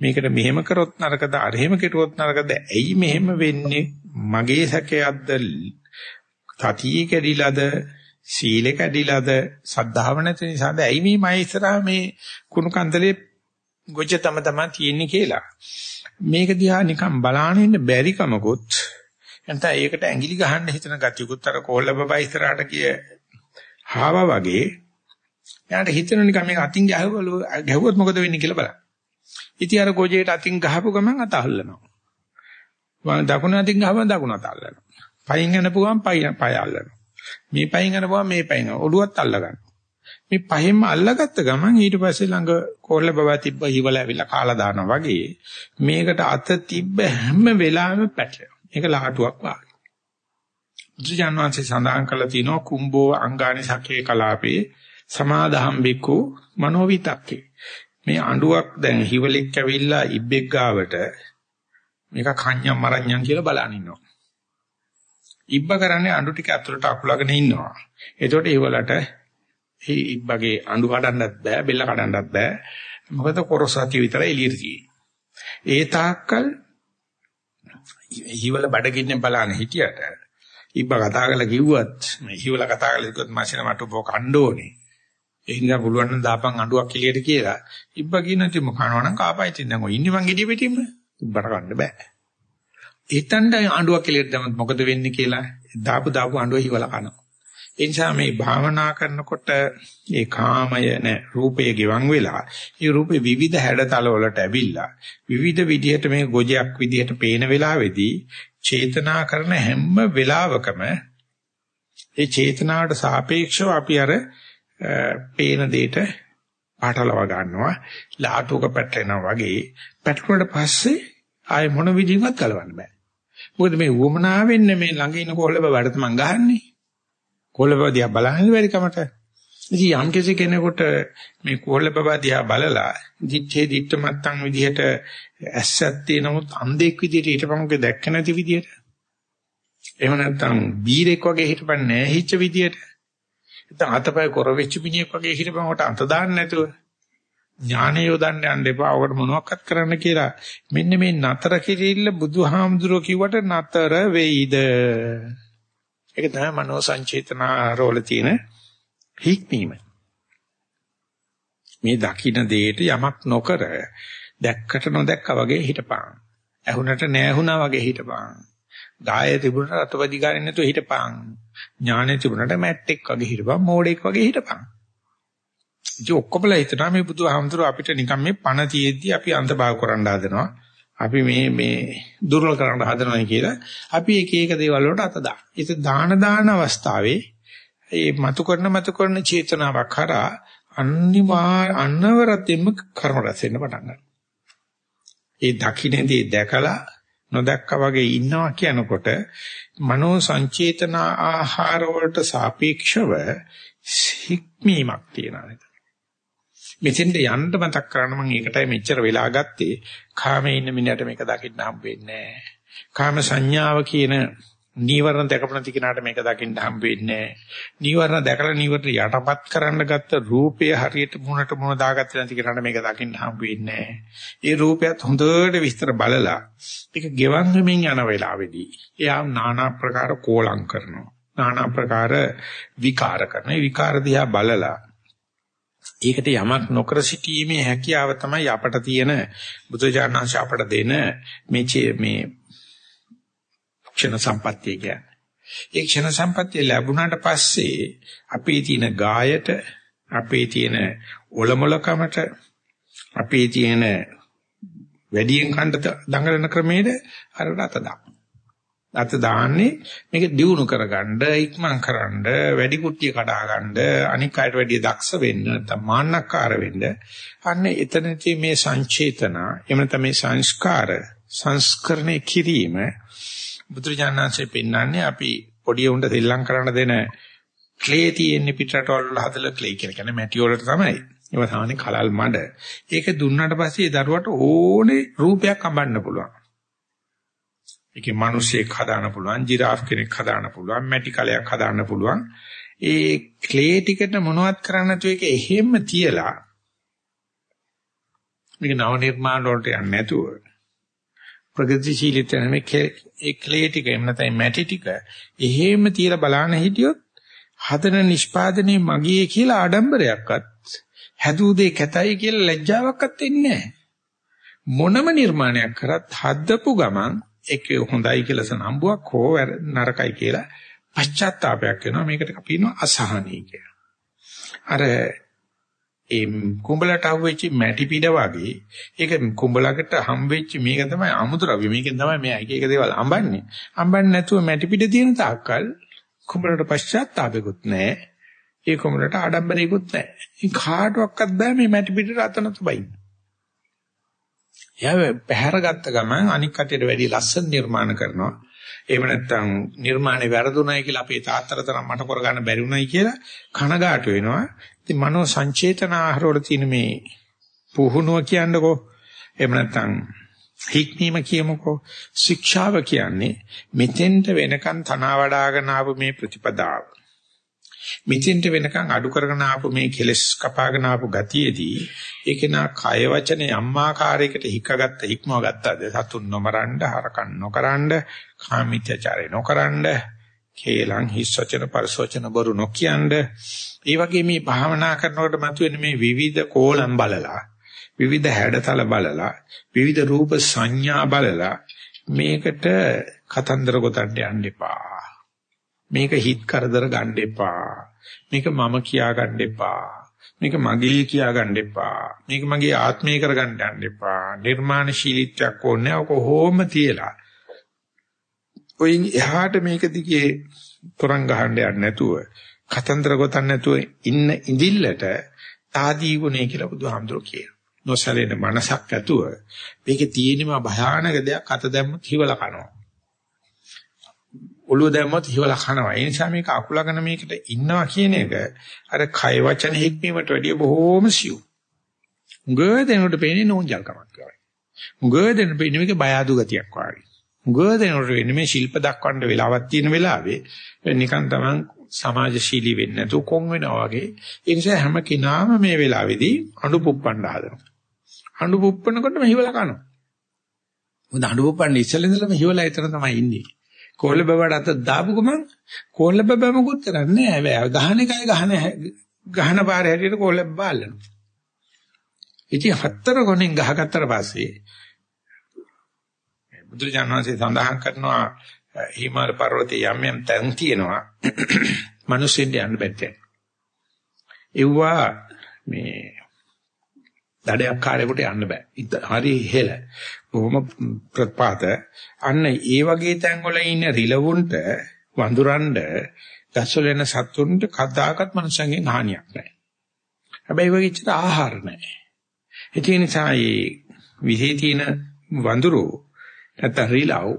මේකට මෙහෙම කරොත් නරකද අර එහෙම කෙරුවොත් නරකද ඇයි මෙහෙම වෙන්නේ? මගේ සැකයක්ද? තතිය කැඩිලාද? සීල කැඩිලාද සද්ධාව නැති නිසාද ඇයි මේ මම ඉස්සරහා මේ කුණු කන්දලේ ගොජ තම තමන් තියෙන්නේ කියලා මේක දිහා නිකන් බලාගෙන ඉන්න බැරි කමකුත් එතන ඒකට ඇඟිලි ගහන්න හිතන ගතියකුත් අර කොල්ල බබා ඉස්සරහට කිය හාවා වගේ එයාට හිතෙන නිකන් මේක අතින් ගැහුවලු ගැහුවොත් මොකද වෙන්නේ කියලා බලන්න. ඉතින් අර ගොජේට අතින් ගහපු ගමන් අත අල්ලනවා. වම් දකුණ අතින් ගහපුවම දකුණ අත අල්ලනවා. පයින් යනපුවම පය පය අල්ලනවා. මේ පයින් යනපුවම මේ පයින් ඔළුවත් අල්ල ගන්නවා. මේ පහෙන්ම අල්ලගත්ත ගමන් ඊට පස්සේ ළඟ කොල්ල බබා තිබ්බ හිවල ඇවිල්ලා කාලා දානවා වගේ මේකට අත තිබ්බ හැම වෙලාවෙම පැටලෙනවා. මේක ලහටුවක් වාගේ. බුදුජානනාංශය සඳහන් කළා තිනවා කුම්බෝ අංගානි සකේ කලාපේ සමාදහම් බිකු මනෝවිතක්කේ. මේ අඬුවක් දැන් හිවලෙක් ඇවිල්ලා ඉබ්බෙක් ගාවට මේක කන්‍යම් මරණ්‍යම් කියලා බලන් ඉන්නවා. ඉබ්බ කරන්නේ අඬු ටික අතුලට අකුලගෙන ඉන්නවා. එතකොට ඒවලට ඒ ඉබ්බගේ අඬු කඩන්නත් බෑ, බෙල්ල කඩන්නත් බෑ. මොකද කොරසාති විතර එළියට තියෙන්නේ. ඒ තාක්කල් හිවල බඩගින්නේ බලන්න හිටියට ඉබ්බ කතා කරලා කිව්වත් මේ හිවල කතා කරලා කිව්වත් මාසින මට ඔබ කණ්ඩ ඕනේ. ඒ නිසා පුළුවන් නම් දාපන් අඬුවක් එළියට කියලා. ඉබ්බ කියන ඉතින් මොකනවා නම් කාපයි ඉතින් දැන් ඔය ඉන්නේ මං ගෙඩිය පිටින්ම. ඉබ්බට කන්න බෑ. ඒතණ්ඩ අඬුවක් එළියට දැම්මත් මොකද වෙන්නේ කියලා? දාපු දාපු අඬුව හිවල කනවා. ඒ නිසා මේ භාවනා කරනකොට ඒ කාමය නැ රූපය ගිවන් වෙලා ඒ රූපේ විවිධ හැඩතල වලට ඇවිල්ලා විවිධ විදිහට මේ ගොජයක් විදිහට පේන වෙලාවේදී චේතනා කරන හැම වෙලාවකම ඒ චේතනාවට සාපේක්ෂව අපි අර පේන දෙයට පාටලව ගන්නවා ලාටුක පැටලෙනවා වගේ. පැටලුණාට පස්සේ ආයෙ මොන විදිහකට ගලවන්න බෑ. මොකද මේ වමනාවෙන් මේ ළඟ ඉන්න කොල්ලව වැඩ තමන් ගහන්නේ කොළබදියා බලන්න බැරි කමට. ඉතින් යම් කිසි කෙනෙකුට මේ කොළබබා දිහා බලලා දිත්තේ දිත්ත මත්තන් විදිහට ඇස්සක් තියෙනමුත් අන්ධෙක් විදිහට ඊටපමුගේ දැක්ක නැති විදිහට. එහෙම නැත්නම් බීරෙක් වගේ හිටපන්නේ නැහැ හිච්ච විදිහට. නැත්නම් අතපය කොරවෙච්ච මිනිහෙක් වගේ හිටපමකට අත දාන්න නැතුව ඥානය යොදන්න යන්න එපා. ඔකට මොනවක්වත් කරන්න කියලා. මෙන්න මේ නතර කිරිල්ල බුදුහාමුදුරුවෝ කිව්වට නතර වෙයිද? ඒක තමයි මනෝ සංචේතනාරෝල තියෙන හික්මීම. මේ දකින්න දෙයට යමක් නොකර දැක්කට නොදැක්කා වගේ හිටපන්. ඇහුනට නැහුණා වගේ හිටපන්. ගාය තිබුණට අතපදි ගානේ නැතුව හිටපන්. ඥානෙ තිබුණට මැට්ටෙක් වගේ හිටපන්. මෝඩෙක් වගේ හිටපන්. ඉතින් ඔක්කොමලා හිතනවා මේ බුදුහාමුදුරුව අපිට නිකන් මේ පණ තියෙද්දි අපි අන්තභාව කරන්න හදනවා. අපි මේ මේ දුර්වල කරන්න හදනවා කියලා අපි එක එක දේවල් වලට අත දාන. ඒක දාන දාන අවස්ථාවේ මේ මතු කරන මතු කරන චේතනාවක් කරා අනිවාර්ය අනවරතෙම කර්ම රැස් වෙන්න පටන් ගන්නවා. ඒ දකින්නදී දැකලා නොදැක්කා වගේ ඉන්නවා කියනකොට මනෝ සංචේතන ආහාර වලට සාපේක්ෂව හික්මීමක් තියෙනවා. මෙතෙන්ට යන්න මතක් කරන්න මම ඒකටයි මෙච්චර වෙලා ගත්තේ. කාමයේ ඉන්න මිනිහට මේක දකින්න හම්බ වෙන්නේ නැහැ. කාම සංඥාව කියන නීවරණ දැකපු නැති කෙනාට මේක දකින්න හම්බ වෙන්නේ නැහැ. නීවරණ දැකලා නීවරණ යටපත් කරන්න ගත්ත රූපය හරියට මුණට මුණ දාගත්තේ නැති කෙනාට මේක දකින්න හම්බ වෙන්නේ නැහැ. ඒ රූපයත් හොඳට විස්තර බලලා ඒක ගෙවන් වෙමින් යන වෙලාවේදී එයා নানা ප්‍රකාර කෝලම් කරනවා. নানা ප්‍රකාර විකාර කරනවා. ඒ විකාර දිහා බලලා ඒකට යමක් නොකර සිටීමේ හැකියාව තමයි අපට තියෙන බුදුජානනාංශ අපට දෙන මේ මේ ක්ෂණ සම්පත්තිය කියන්නේ. ඒ ක්ෂණ සම්පත්තිය ලැබුණාට පස්සේ අපේ තියෙන ගායට අපේ තියෙන ඔලමුලකමට අපේ තියෙන වැඩියෙන් කණ්ඩ දඟලන ක්‍රමයේද අරකට අත දාන්න. අත දාන්නේ මේක දියුණු කරගන්න ඉක්මන් කරන්න වැඩි කුට්ටිය කඩා ගන්න අනික් අයට වැඩිය දක්ෂ වෙන්න නැත්නම් මාන්නක්කාර වෙන්න. අන්න එතනදී මේ සංචේතන එහෙම නැත්නම් මේ සංස්කාර සංස්කරණය කිරීම බුදුරජාණන්සේ පෙන්වන්නේ අපි පොඩි උන්ට සෙල්ලම් කරන්න දෙන ක්ලේ තියෙන පිටරටවල වල හදලා ක්ලේ කියලා කියන්නේ මැටි වලට තමයි. ඒවා සාමාන්‍ය කලල් මඩ. ඒක දුන්නාට පස්සේ ඒ දරුවට ඕනේ රූපයක් අඹන්න පුළුවන්. ඒකේ මිනිස්සෙක් හදාන්න පුළුවන්, ජිරාෆ් කෙනෙක් හදාන්න පුළුවන්, මැටි කලයක් හදාන්න පුළුවන්. ඒ ක්ලේ ටිකට මොනවත් කරන්න නැතුව ඒක එහෙම්ම තියලා මේක නව නිර්මාණ වලට යන්නේ නැතුව ප්‍රගතිශීලී තැන මේ ඒ ක්ලේ ටික එහෙම නැත්නම් මැටි ටික එහෙම තියලා බලන්න හිටියොත් හදන නිෂ්පාදනයේ මගේ කියලා ආඩම්බරයක්වත් හැදූ දෙය කැතයි කියලා ලැජ්ජාවක්වත් එන්නේ නැහැ. මොනම නිර්මාණයක් කරත් හදපු ගමන් ඒක හොඳයි කියලා සනම්බුවක් හෝ නරකයි කියලා පශ්චාත්තාවයක් වෙනවා මේකට අපි කියනවා අසහනී කියලා. අර ඒ කුඹලට අහුවෙච්ච මැටි පිට වගේ ඒක කුඹලකට හම්බෙච්ච මේක තමයි අමුද්‍රව්‍ය මේකෙන් තමයි මේ එක එක දේවල් අඹන්නේ. අඹන්නේ නැතුව මැටි පිට තියෙන තාක්කල් කුඹලට පශ්චාත්තාවෙකුත් නැහැ. ඒ කුඹලට ආඩම්බරයකුත් නැහැ. ඒ කාටවත් බෑ මේ මැටි පිටට අතන තුබයින්. එයා පැහැරගත්ත ගමන් අනික් කටේට වැඩි ලස්සන නිර්මාණ කරනවා. එහෙම නැත්නම් නිර්මාණේ වැරදුණයි කියලා අපේ තාත්තට තරම් මට කරගන්න බැරි වුණයි කියලා කනගාටු වෙනවා. ඉතින් මනෝ සංචේතන ආහාර වල තියෙන මේ පුහුණුව කියන්නකෝ. එහෙම නැත්නම් හික්මීම කියමුකෝ. ශික්ෂාව කියන්නේ මෙතෙන්ට වෙනකන් තනවා වඩාගෙන ආපු මේ ප්‍රතිපදාව. මෙතෙන්ට වෙනකන් අඩු කරගෙන ආපු මේ කෙලස් කපාගෙන ආපු ගතියේදී ඒක නා කය වචනේ අම්මාකාරයකට හිකගත්ත හික්මව ගත්තද? සතුන් නොමරන්න හරකන් නොකරන්න කාමීත්‍යචාරය නොකරන්න කේලං හිස්සචන පරිසෝචන බරු නොකියන්න. ඒ වගේ මේ භාවනා කරනකොට මතුවෙන මේ විවිධ කෝලම් බලලා විවිධ හැඩතල බලලා විවිධ රූප සංඥා බලලා මේකට කතන්දර ගොතන්න යන්න එපා. මේක හිත් කරදර ගන්න එපා. මේක මම කියා ගන්න එපා. මේක මගේ කියා ගන්න එපා. මේක මගේ ආත්මය කර ගන්න යන්න එපා. නිර්මාණශීලීත්වයක් ඕනේ කොහොම තියලා? ඔයින් එහාට මේක දිගේ තරංග ගහන්න යන්නේ නැතුව කතන්දර ගොතන්න නැතුව ඉන්න ඉඳිල්ලට තාදී ගුණේ කියලා බුදුහාමුදුරුවෝ කියනවා. නොසලෙන මනසක් ඇතුව මේකේ තියෙනම භයානක දෙයක් අත දැම්මොත් හිවල කනවා. ඔළුව දැම්මොත් හිවල කනවා. ඒ නිසා මේක අකුලගෙන මේකට ඉන්නවා කියන එක අර කය වචන හික්මීමට වැඩිය බොහෝම සියුම්. උගදෙනට පේන්නේ නෝන්ජල්කමක් වගේ. උගදෙන පේන්නේ මේක බය අඩු ගතියක් වගේ. උගදෙනට වෙන්නේ මේ ශිල්ප දක්වන්න වෙලාවක් තියෙන වෙලාවේ නිකන් තමන් සමාජශීලී වෙන්නේ නැතුව කොන් වෙනවා වගේ. ඒ නිසා හැම කෙනාම මේ වෙලාවේදී අඬු පුප්පන්න හදනවා. අඬු පුප්පනකොටම හිවලා කනවා. මොකද අඬු පුප්පන්න ඉස්සෙල්ලා ඉඳලම හිවලා එතන තමයි ඉන්නේ. කොල්ල බබට අත දාපු ගමන් කොල්ල බබ මොකුත් කරන්නේ නැහැ. ගහන එකයි ගහන ගහන පාර හැටියට කොල්ල බාලනවා. ඉතින් හතර ගොනෙන් ගහගත්තට පස්සේ බුදුරජාණන්සේ සඳහන් කරනවා හිමාල පර්වතයේ යම් යම් තැන් තියෙනවා මිනිස්සුන්ට යන්න බැහැ. ඒවා මේ දඩයක් කාර්යකට යන්න බෑ. හරි ඉහෙල. බොහොම ප්‍රපාත. අන්න ඒ වගේ තැන් වල ඉන්න රිලවුන්ට වඳුරන්ඩ ගස්වල එන සත්තුන්ට කදාකත් මනුස්සයන්ගෙන් හානියක් නැහැ. හැබැයි වගේ ඉච්චට ආහාර නැහැ. ඒ නිසා මේ විහේ තියෙන වඳුරෝ නැත්නම් රිලව්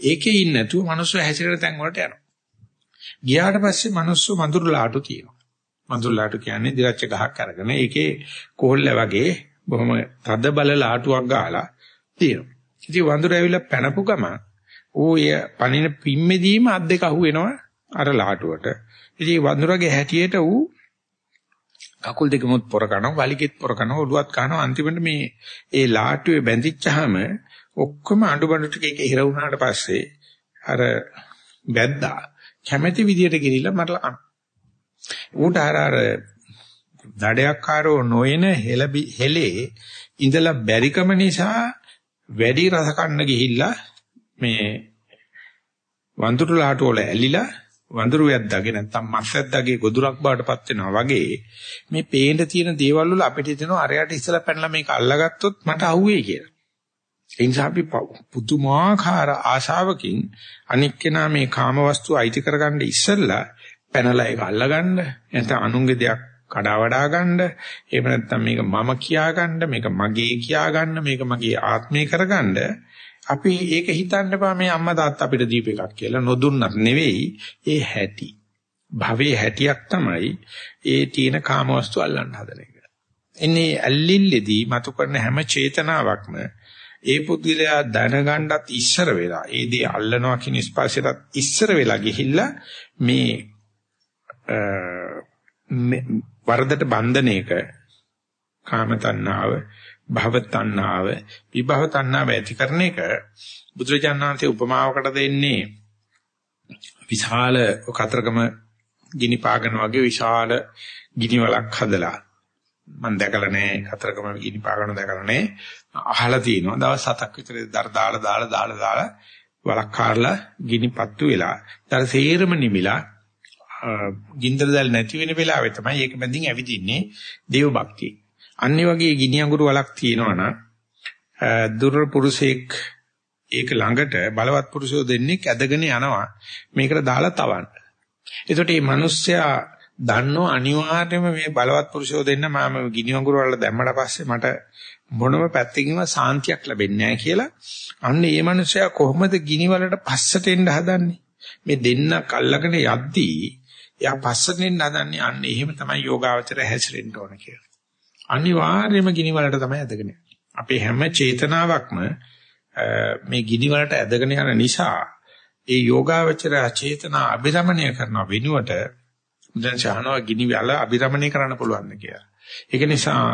ඒකේ ඉන්නේ නැතුව මිනිස්සු හැසිරෙන තැන් වලට යනවා. ගියාට පස්සේ මිනිස්සු මඳුරු ලාටු තියෙනවා. මඳුරු ලාටු කියන්නේ දිරච්ච ගහක් අරගෙන ඒකේ කෝල්ල වගේ බොහොම තද බල ලාටුවක් ගහලා තියෙනවා. ඉතින් වඳුර ඇවිල්ලා පැනපු ගම ඌ ය පණින පිම්මෙදීම අත් දෙක අහු වෙනවා අර ලාටුවට. ඉතින් වඳුරගේ හැටියට ඌ කකුල් දෙකමුත් පොර කරනවා වලිගෙත් පොර කරනවා ඔළුවත් කනවා අන්තිමට මේ ඒ ලාටුවේ බැඳිච්චාම ඔක්කොම අඬබඬු ටික එක හිර වුණාට පස්සේ අර වැද්දා කැමැති විදියට ගිරිලා මරලා කන. ඌට අර අර දඩයක්කාරෝ නොයන හෙලබි හෙලේ ඉඳලා බැරිකම නිසා වැඩි රස කන්න ගිහිල්ලා මේ වඳුරු ලාට වල ඇලිලා වඳුරු වැද්දාගේ නැත්තම් මස් වැද්දාගේ ගොදුරක් බාටපත් වෙනවා වගේ මේ පේන්න තියෙන දේවල් වල අපිට හිතෙනවා අරයට ඉස්සලා පැනලා මේක අල්ලගත්තොත් මට අහුවේ කියලා. ඒ නිසා අපි පුදුමාකාර ආශාවකින් අනික් කෙනා මේ කාමවස්තු අයිති කරගන්න ඉස්සෙල්ලා පැනලා ඒක අල්ලගන්න නැත්නම් අනුන්ගේ දෙයක් කඩා වඩා ගන්න. එහෙම නැත්නම් මේක මම කියා ගන්න මේක මගේ කියා ගන්න මේක මගේ ආත්මය කරගන්න. අපි ඒක හිතන්න බෑ මේ අම්මා තාත්තා අපිට දීප එකක් කියලා නොදුන්නත් නෙවෙයි ඒ හැටි. භවයේ හැටියක් තමයි ඒ තියෙන කාමවස්තු අල්ලන්න හදන එක. එන්නේ ඇල්ලිල්ලේදී මතු කරන හැම චේතනාවක්ම ඒ පුද්ගලයා දැනගන්නත් ඉස්සර වෙලා ඒ දේ අල්ලනවා කියන ස්පර්ශයටත් ඉස්සර වෙලා ගිහිල්ලා මේ වරදට බන්ධනයක කාම තණ්හාව භව තණ්හාව විභව තණ්හාව ඇති කරන එක බුදුරජාණන්සේ උපමාවකට දෙන්නේ විශාල කතරගම ගිනි පාගන වගේ විශාල ගිනි වලක් හදලා. මම දැකලා නැහැ කතරගම ගිනි පාගන දැකලා නැහැ. අහලා තියෙනවා. දවස් 7ක් විතර දර දාලා දාලා දාලා දාලා වලක් කාරලා ගිනි පත්තු වෙලා. ඊට සේරම නිමිලා ගින්දර දැල් නැති වෙන වෙලාවේ තමයි ඒක බඳින් ඇවිදින්නේ දේව භක්තිය. අන්නේ වගේ ගිනි අඟුරු වලක් තියෙනවා නම් දුර්වල පුරුෂයෙක් ඒක ළඟට බලවත් පුරුෂයෝ දෙන්නෙක් ඇදගෙන යනවා මේකට දාලා තවන්න. එතකොට මේ මිනිස්සයා දන්නෝ අනිවාර්යයෙන්ම මේ බලවත් පුරුෂයෝ දෙන්න මම ගිනි අඟුරු වල දැම්මට පස්සේ මට මොනම පැත්තකින්ම සාන්තියක් ලැබෙන්නේ නැහැ කියලා. අන්න ඒ මිනිස්සයා කොහොමද ගිනි වලට පස්සට එන්න හදන්නේ? මේ දෙන්න කල්ලාගෙන යද්දී එයා පස්සට එන්න හදන්නේ අන්න එහෙම තමයි යෝගාවචරය හැසිරෙන්න ඕන කියලා. අනිවාර්යයෙන්ම ගිනි වලට තමයි ඇදගෙන අපේ හැම චේතනාවක්ම මේ ගිනි වලට ඇදගෙන යන නිසා ඒ යෝගාවචර චේතනා අභිරමණය කරන වෙනුවට දැන් ශානව ගිනි වල අභිරමණය කරන්න පුළුවන් කියලා. ඒක නිසා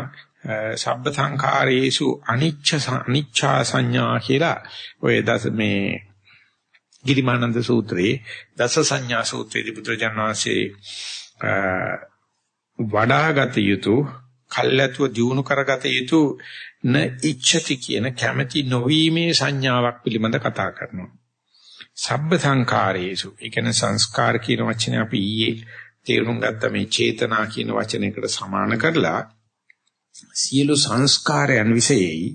සබ්බ සංඛාරේසු අනිච්ච අනිච්ඡා සංඥා කියලා ඔය දස මේ ගිරිමානන්ද සූත්‍රයේ දස සංඥා සූත්‍රයේදී බුදුරජාණන් වහන්සේ වඩාගත යුතු කල්ැතුව දියුණු කරගත යුතු න ඉච්ඡති කියන කැමැති නොවීමේ සංඥාවක් පිළිබඳ කතා කරනවා. සබ්බ සංඛාරේසු ඒ කියන්නේ සංස්කාර කියන වචනේ අපි ඊයේ තේරුම් ගත්ත මේ චේතනා කියන වචනයකට සමාන කරලා සියලු සංස්කාරයන් විශේෂයි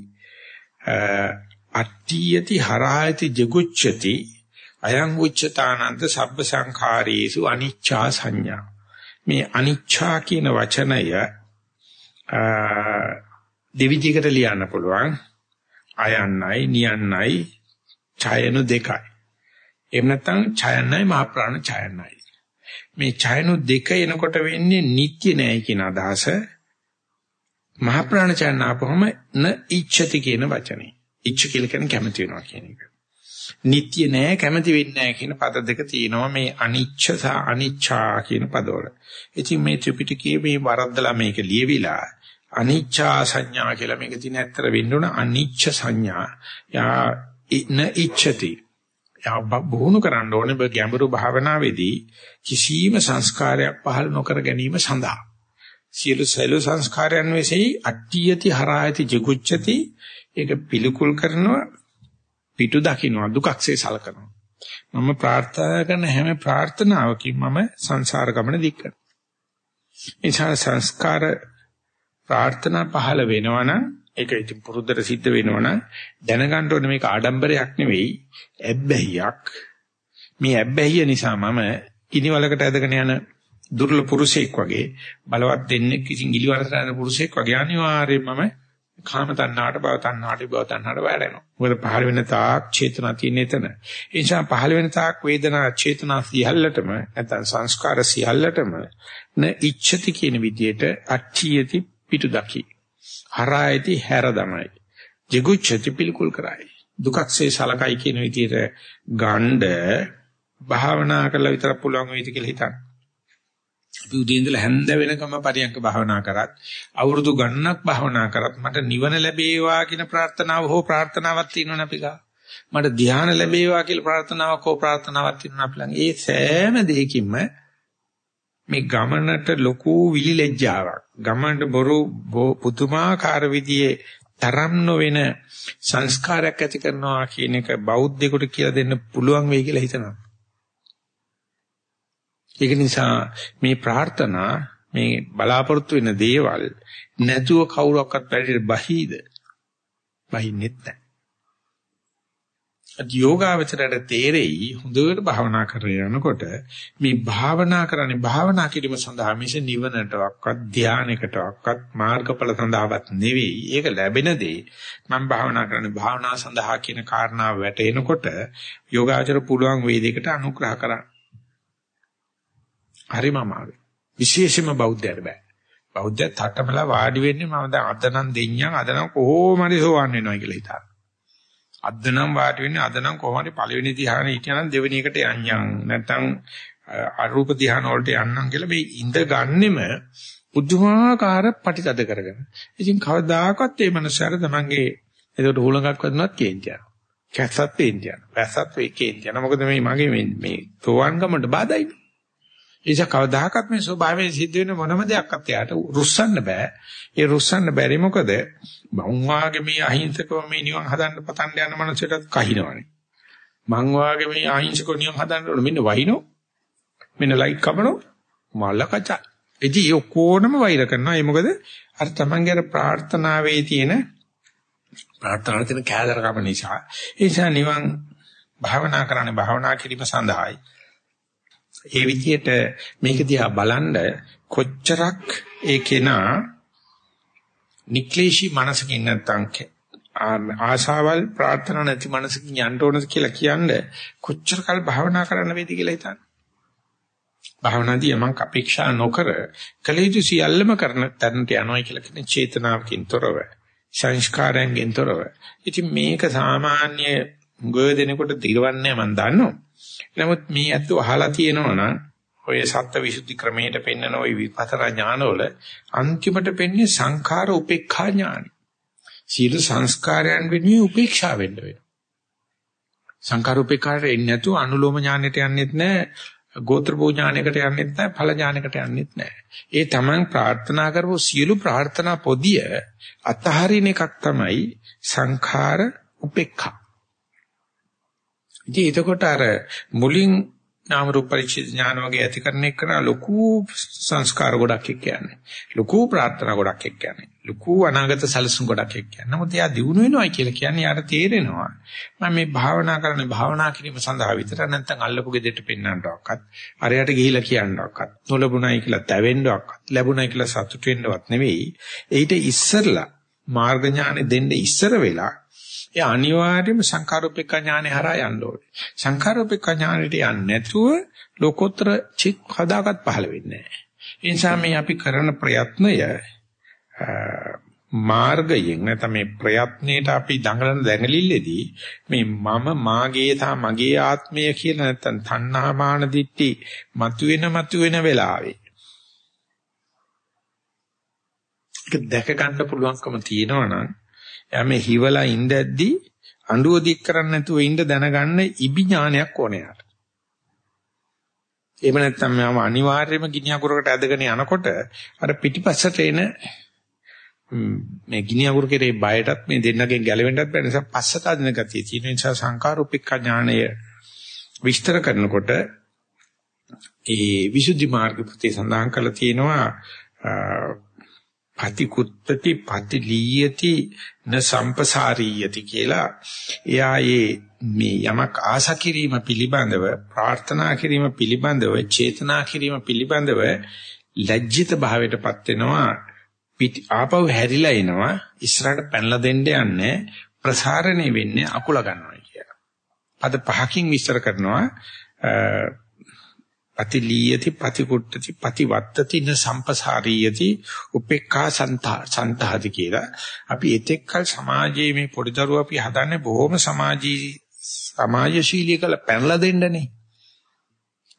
අට්ඨියති හරායති ජගුච්ඡති අයං උච්චතානන්ත සබ්බ සංඛාරේසු අනිච්චා සංඥා. මේ අනිච්චා කියන වචනය දෙවිදිහකට ලියන්න පුළුවන්. අයන්නයි නියන්නයි ඡයනු දෙකයි. එහෙම නැත්නම් ඡයන්නයි මහ ප්‍රාණ ඡයන්නයි. මේ ඡයනු දෙක එනකොට වෙන්නේ නිට්ටය නෑ කියන අදහස. මහ ප්‍රාණ ඡයන ආපහම න ඉච්ඡති කියන වචනේ. ඉච්ඡ කියලා කියන්නේ කැමති වෙනවා කියන එක. නිට්ටය නෑ කැමති වෙන්නේ නෑ කියන පද දෙක තියෙනවා මේ අනිච්ච සහ අනිච්චා කියන පදවල. ඉතින් මේ ත්‍රිපිටකයේ මේ වරද්දලා මේක ලියවිලා අනිච්චා සංඥා කියලා මේක තියෙන ඇත්තට වෙන්න උන අනිච්ච සංඥා. යා ඉන ඉච්ඡති. යා බොහුණු කරන්න ඕනේ බ ගැඹුරු භාවනාවේදී කිසියම් සංස්කාරයක් පහළ නොකර ගැනීම සඳහා. සියලු සැලු සංස්කාරයන් වෙසෙයි අට්ඨියති හරායති ජිගුච්ඡති ඒක පිළිකුල් කරනවා පිටු දකින්නවා දුකක්සේ සලකනවා. මම ප්‍රාර්ථනා කරන හැම ප්‍රාර්ථනාවකින් මම සංසාර ගමන දික් කරනවා. ඒ සංස්කාර ප්‍රාර්ථනා පහළ වෙනවනම් ඒක ඉතින් පුරුද්දට සිද්ධ වෙනවනම් දැනගන්න ඕනේ මේක ආඩම්බරයක් නෙවෙයි ඇබ්බැහියක්. මේ ඇබ්බැහිය නිසා මම කිනිවලකට ඇදගෙන යන දුර්ලභ පුරුෂයෙක් වගේ බලවත් දෙන්නේ කිසිං ඉලිවරට යන පුරුෂයෙක් වගේ අනිවාර්යයෙන්ම මම කාම තණ්හාට භව තණ්හාට භව තණ්හාට වැටෙනවා. මොකද පහළ වෙන තාක් චේතනා තියෙන එතන. ඒ නිසා පහළ වෙන තාක් වේදනා චේතනා සියල්ලටම නැත්නම් සංස්කාර සියල්ලටම න ඉච්ඡති කියන විදිහට අච්චියති පිටු දකි. හරායති හැර දමයි. ජිගුච්ඡති පිල්කුල් කරයි. දුකක්සේ සලකයි කියන විදිහට ගණ්ඩ භාවනා කරලා විතර පුළුවන් වෙයිද කියලා හිතන්න. අපි උදේ ඉඳලා හැන්ද වෙනකම පරියන්ක භාවනා කරත් අවුරුදු ගණනක් භාවනා කරත් මට නිවන ලැබේවා කියන ප්‍රාර්ථනාව හෝ ප්‍රාර්ථනාවක් තියෙනවනේ අපි ගා. මට ධ්‍යාන ලැබේවා කියලා ප්‍රාර්ථනාවක් හෝ ප්‍රාර්ථනාවක් තියෙනවා අපි ළඟ. ඒ සෑම දෙයකින්ම මේ ගමනට ලොකු විලිලැජ්ජාවක්. ගමනට බොරු පුදුමාකාර විදිහේ තරම් නොවන සංස්කාරයක් ඇති කරනවා කියන එක බෞද්ධයෙකුට කියලා දෙන්න පුළුවන් වෙයි කියලා හිතනවා. ඒක නිසා මේ ප්‍රාර්ථනා මේ බලාපොරොත්තු වෙන දේවල් නැතුව කවුරක්වත් පැහැදිලි බහීද බහින්නෙත් නැහැ. අද යෝගාවචරයට තේරෙයි හොඳට භාවනා කරගෙන යනකොට මේ භාවනා කරන්නේ භාවනා කිරීම සඳහා මිස නිවනටවත් ධානයකටවත් මාර්ගඵල සඳහාවත් නෙවෙයි. ඒක ලැබෙන දේ. මම භාවනා කරන්නේ භාවනා සඳහා කියන කාරණාව වැටෙනකොට යෝගාචර පුළුවන් වේදිකට අනුග්‍රහ කරන්න. හරිම අමාරුයි. විශේෂයෙන්ම බෞද්ධයර බෑ. බෞද්ධය තටමලා වාඩි වෙන්නේ මම දැන් අද නම් දෙඤ්ඤම් අද නම් කොහොම හරි සෝවන් වෙනවා කියලා හිතාන. අද නම් වාඩි වෙන්නේ අද නම් කොහොම හරි පළවෙනි ධ්‍යානෙ හිටියනම් දෙවෙනි එකට යන්යන් නැත්තම් අරූප ධ්‍යාන වලට යන්නම් කියලා මේ ඉඳ ගන්නෙම පුදුමාකාර පටිතද කරගෙන. ඉතින් කවදාකවත් මේ මනුස්සයාට තමන්ගේ ඒකට හුලඟක් වදුනත් කේන්ති යනවා. කැස්සත් කේන්ති යනවා. වැස්සත් වේ කේන්ති යනවා. මොකද මේ මගේ මේ මේ තෝවන් ගමන්ට බාධායි. ඒක කවදාකවත් මේ ස්වභාවයෙන් සිද්ධ වෙන මොනම දෙයක්වත් එයාට රුස්සන්න බෑ. ඒ රුස්සන්න බැරි මොකද මං වාගේ මේ අහිංසකව මේ නිවන් හදන්න පතන්න යන මනුස්සයටත් කහිනවනේ. මං වාගේ මේ අහිංසකව නිවන් හදන්න ඕන මෙන්න වහිනෝ. මෙන්න ලයික් කපනෝ. මල්ල කචා. ඉතින් ඒ කොනම වෛර කරනවා. ඒ මොකද අර තමන්ගේ අර ප්‍රාර්ථනාවේ තියෙන ප්‍රාර්ථනාවේ තියෙන කෑදරකම නිසා. ඒ නිසා නිවන් භාවනා කරන්නේ භාවනා කිරීම සඳහායි. ඒ විදිහට මේක දිහා බලනද කොච්චරක් ඒ කෙනා නික්ලේශී මනසකින් නැත්තම් ආශාවල් ප්‍රාර්ථනා නැති මනසකින් යන්න ඕනද කියලා කියන්නේ කොච්චර කල් භාවනා කරන්න වේද කියලා හිතන්න. භාවනාදී යමක් අපේක්ෂා නොකර කලේජු සියල්ලම කරන තැනට යනවා කියලා කියන චේතනාවකින් තොරව සංස්කාරයෙන් තොරව. ඉතින් මේක සාමාන්‍ය ගොයදෙනකොට දිරවන්නේ මම දන්නවා. නමුත් මේ අතු අහලා තියෙනවා නම් ඔය සත්‍ය විසුද්ධි ක්‍රමයට පෙන්වන ওই විපතර ඥානවල අන්තිමට පෙන්නේ සංඛාර උපේක්ඛා ඥාන. සීල සංස්කාරයන් වෙනුවෙන් උපේක්ෂා වෙන්න වෙනවා. සංඛාර උපේක්ඛාට එන්නේ නැතුව අනුලෝම ඥානෙට යන්නෙත් නැහැ. ගෝත්‍ර භෝඥානයකට යන්නෙත් නැහැ. ඵල ඥානයකට යන්නෙත් නැහැ. ඒ තමන් ප්‍රාර්ථනා කරපු සියලු ප්‍රාර්ථනා පොදිය අතහරින එකක් තමයි සංඛාර උපේක්ඛා. ඉතින් එතකොට අර මුලින් නාම රූප පරිච්ඡේද ඥාන වගේ ඇති කරන එක නා ලොකු සංස්කාර ගොඩක් එක්ක යන්නේ. ලොකු ප්‍රාර්ථනා ගොඩක් එක්ක යන්නේ. ලොකු අනාගත සැලසුම් ගොඩක් එක්ක යන්නේ. නමුත් එයා දිනු වෙනවයි කියලා කියන්නේ යාට තේරෙනවා. මම මේ භාවනා කරන්නේ භාවනා කිරීම සඳහා විතර නැත්නම් අල්ලපු ගෙදෙට පෙන්නන්නවක්වත්, අරයට ගිහිලා කියන්නවක්වත්, නොලබුණයි කියලා තැවෙන්නවක්වත්, ලැබුණයි කියලා සතුටු වෙන්නවත් නෙවෙයි. ඊට ඉස්සරලා මාර්ග ඥානෙ දෙන්න ඉස්සර වෙලා ඒ අනිවාර්යයෙන්ම සංඛාරෝපේක්ඛ ඥානෙ හරහා යන්න ඕනේ. සංඛාරෝපේක්ඛ ඥානෙට යන්නේ නැතුව ලෝකෝත්තර චිත් හදාගත් පහළ වෙන්නේ නැහැ. ඒ නිසා මේ අපි කරන ප්‍රයත්නය මාර්ගයෙන් නැත්නම් මේ ප්‍රයත්නයේට අපි දඟලන දැඟලිල්ලේදී මේ මම මාගේ තා මගේ ආත්මය කියලා නැත්නම් තණ්හා මාන දිට්ටි මතුවෙන මතුවෙන වෙලාවේ ඒක දැක ගන්න පුළුවන්කම තියෙනවා නම් එයා මේ හිවලා ඉඳද්දී අඬුව දික් කරන්නේ නැතුව ඉඳ දැනගන්න ඉබි ඥානයක් ඕනේ යාට. එහෙම නැත්නම් මම අනිවාර්යයෙන්ම ගිනි අඟුරකට ඇදගෙන යනකොට අර පිටිපස්සට එන මේ ගිනි අඟුර කෙරේ බයටත් මේ දෙන්නගෙන් ගැලවෙන්නත් බැහැ නිසා පස්සට අදින ගතිය තියෙන නිසා සංකාරූපික ඥානය විස්තර කරනකොට ඒ විසුද්ධි මාර්ග පුතේ සඳහන් කරලා තියෙනවා පතිකුත්පති පතිලීයති න සම්පසාරීයති කියලා එයා මේ යමක් ආශා කිරීම පිළිබඳව ප්‍රාර්ථනා කිරීම පිළිබඳව චේතනා කිරීම පිළිබඳව ලැජ්ජිත භාවයටපත් වෙනවා ආපහු හැරිලා එනවා ඉස්සරහට පැනලා දෙන්න යන්නේ ප්‍රසාරණය වෙන්නේ අකුල ගන්නවා කියලා. අද පහකින් විස්තර කරනවා පතිලීයති පතිකුට්ටති පතිවත්තති න සම්පසාරීයති උපේක්ඛා සන්තහති කියලා. අපි එතෙක්කල් සමාජයේ මේ පොඩි දරුවෝ අපි හදන්නේ බොහොම සමාජී සමාජශීලී කළ පැනලා දෙන්නනේ.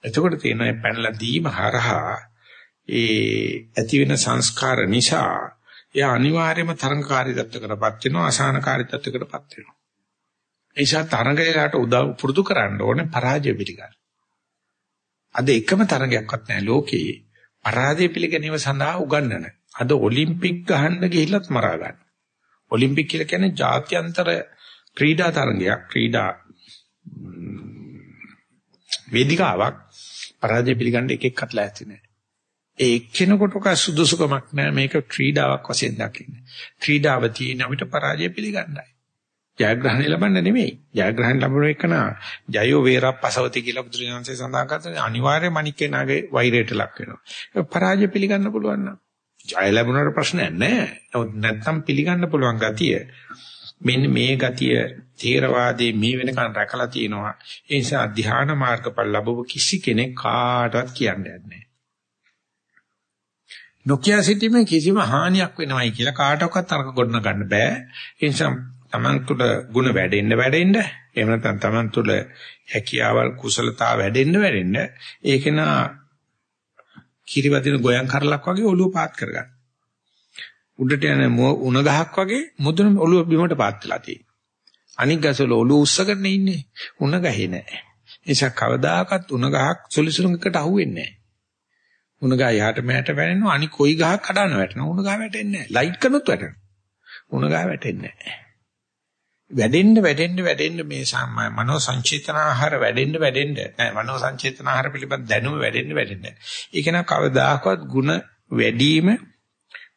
එතකොට තියෙනවා පැනලා දීම හරහා ඒ ඇති වෙන සංස්කාර නිසා එයා අනිවාර්යයෙන්ම තරංගකාරී තත්ත්වකටපත් වෙනවා අසහනකාරී තත්ත්වකටපත් වෙනවා. ඒ නිසා තරංගයලට උදව් පුරුදු කරන්න ඕනේ පරාජය පිළිගන්න. අද එකම තරගයක්වත් නැහැ ලෝකේ පරාජය පිළිගැනීම සඳහා උගන්වන. අද ඔලිම්පික් ගහන්න ගිහිල්ලත් මරා ගන්න. ඔලිම්පික් කියලා කියන්නේ ජාත්‍යන්තර ක්‍රීඩා තරගයක් ක්‍රීඩා වේදිකාවක් පරාජය පිළිගන්න එක එක්කත් ලෑස්ති නැහැ. ඒ එක්කෙනෙකුට සුදුසුකමක් නැහැ මේක ක්‍රීඩාවක් වශයෙන් දකින්න. ක්‍රීඩාව තියෙන අපිට පරාජය පිළිගන්නයි. ජයග්‍රහණය ලබන්න නෙමෙයි. ජයග්‍රහණ ලැබුණ එක නා ජයෝ වේරප්පසවති කියලා බුදුරජාණන්සේ සඳහන් කරන්නේ අනිවාර්යයෙන් මණිකේනාගේ වෛරයට ලක් වෙනවා. ඒක පරාජය පිළිගන්න පුළුවන් නම් ජය ලැබුණාට ප්‍රශ්නයක් නැහැ. නමුත් නැත්තම් පිළිගන්න පුළුවන් ගතිය මෙන්න මේ ගතිය තේරවාදයේ මේ වෙනකන් රැකලා තියෙනවා. ඒ නිසා ධ්‍යාන මාර්ගඵල ලැබුව කිසි කෙනෙක් කාටවත් කියන්නේ නැහැ. නොකිය සිටීමේ කිසිම හානියක් වෙනවයි කියලා කාටවත් තරක ගොඩන ගන්න බෑ. ඒ නිසා Taman තුල ಗುಣ වැඩෙන්න වැඩෙන්න එහෙම නැත්නම් Taman තුල හැකියාවල් කුසලතා වැඩෙන්න වැඩෙන්න ඒක නා කිරිවදින ගෝයන් කරලක් වගේ ඔළුව පාත් කරගන්න. උඩට යන උණ ගහක් වගේ මුදුන ඔළුව බිමට පාත් වෙලා තියෙනවා. අනික් ගසවල ඔළුව උස්සගෙන ඉන්නේ උණ ගහේ නැහැ. නිසා කවදාකවත් උණ ගහක් සුලිසුලුඟකට අහුවෙන්නේ නැහැ. උණ ගහ යහට මෙහට වැටෙනවා අනික් කොයි ගහක් කඩන වැටෙනවා උණ ගහ වැටෙන්නේ නැහැ. ලයිට් කනොත් වැටෙනවා. උණ ගහ වැටෙන්නේ නැහැ. වැඩෙන්න වැඩෙන්න වැඩෙන්න මේ මනෝ සංචේතන ආහාර වැඩෙන්න වැඩෙන්න නෑ මනෝ සංචේතන ආහාර පිළිබඳ දැනුම වැඩෙන්න වැඩෙන්න ඒක න කවදාකවත් ಗುಣ වැඩිම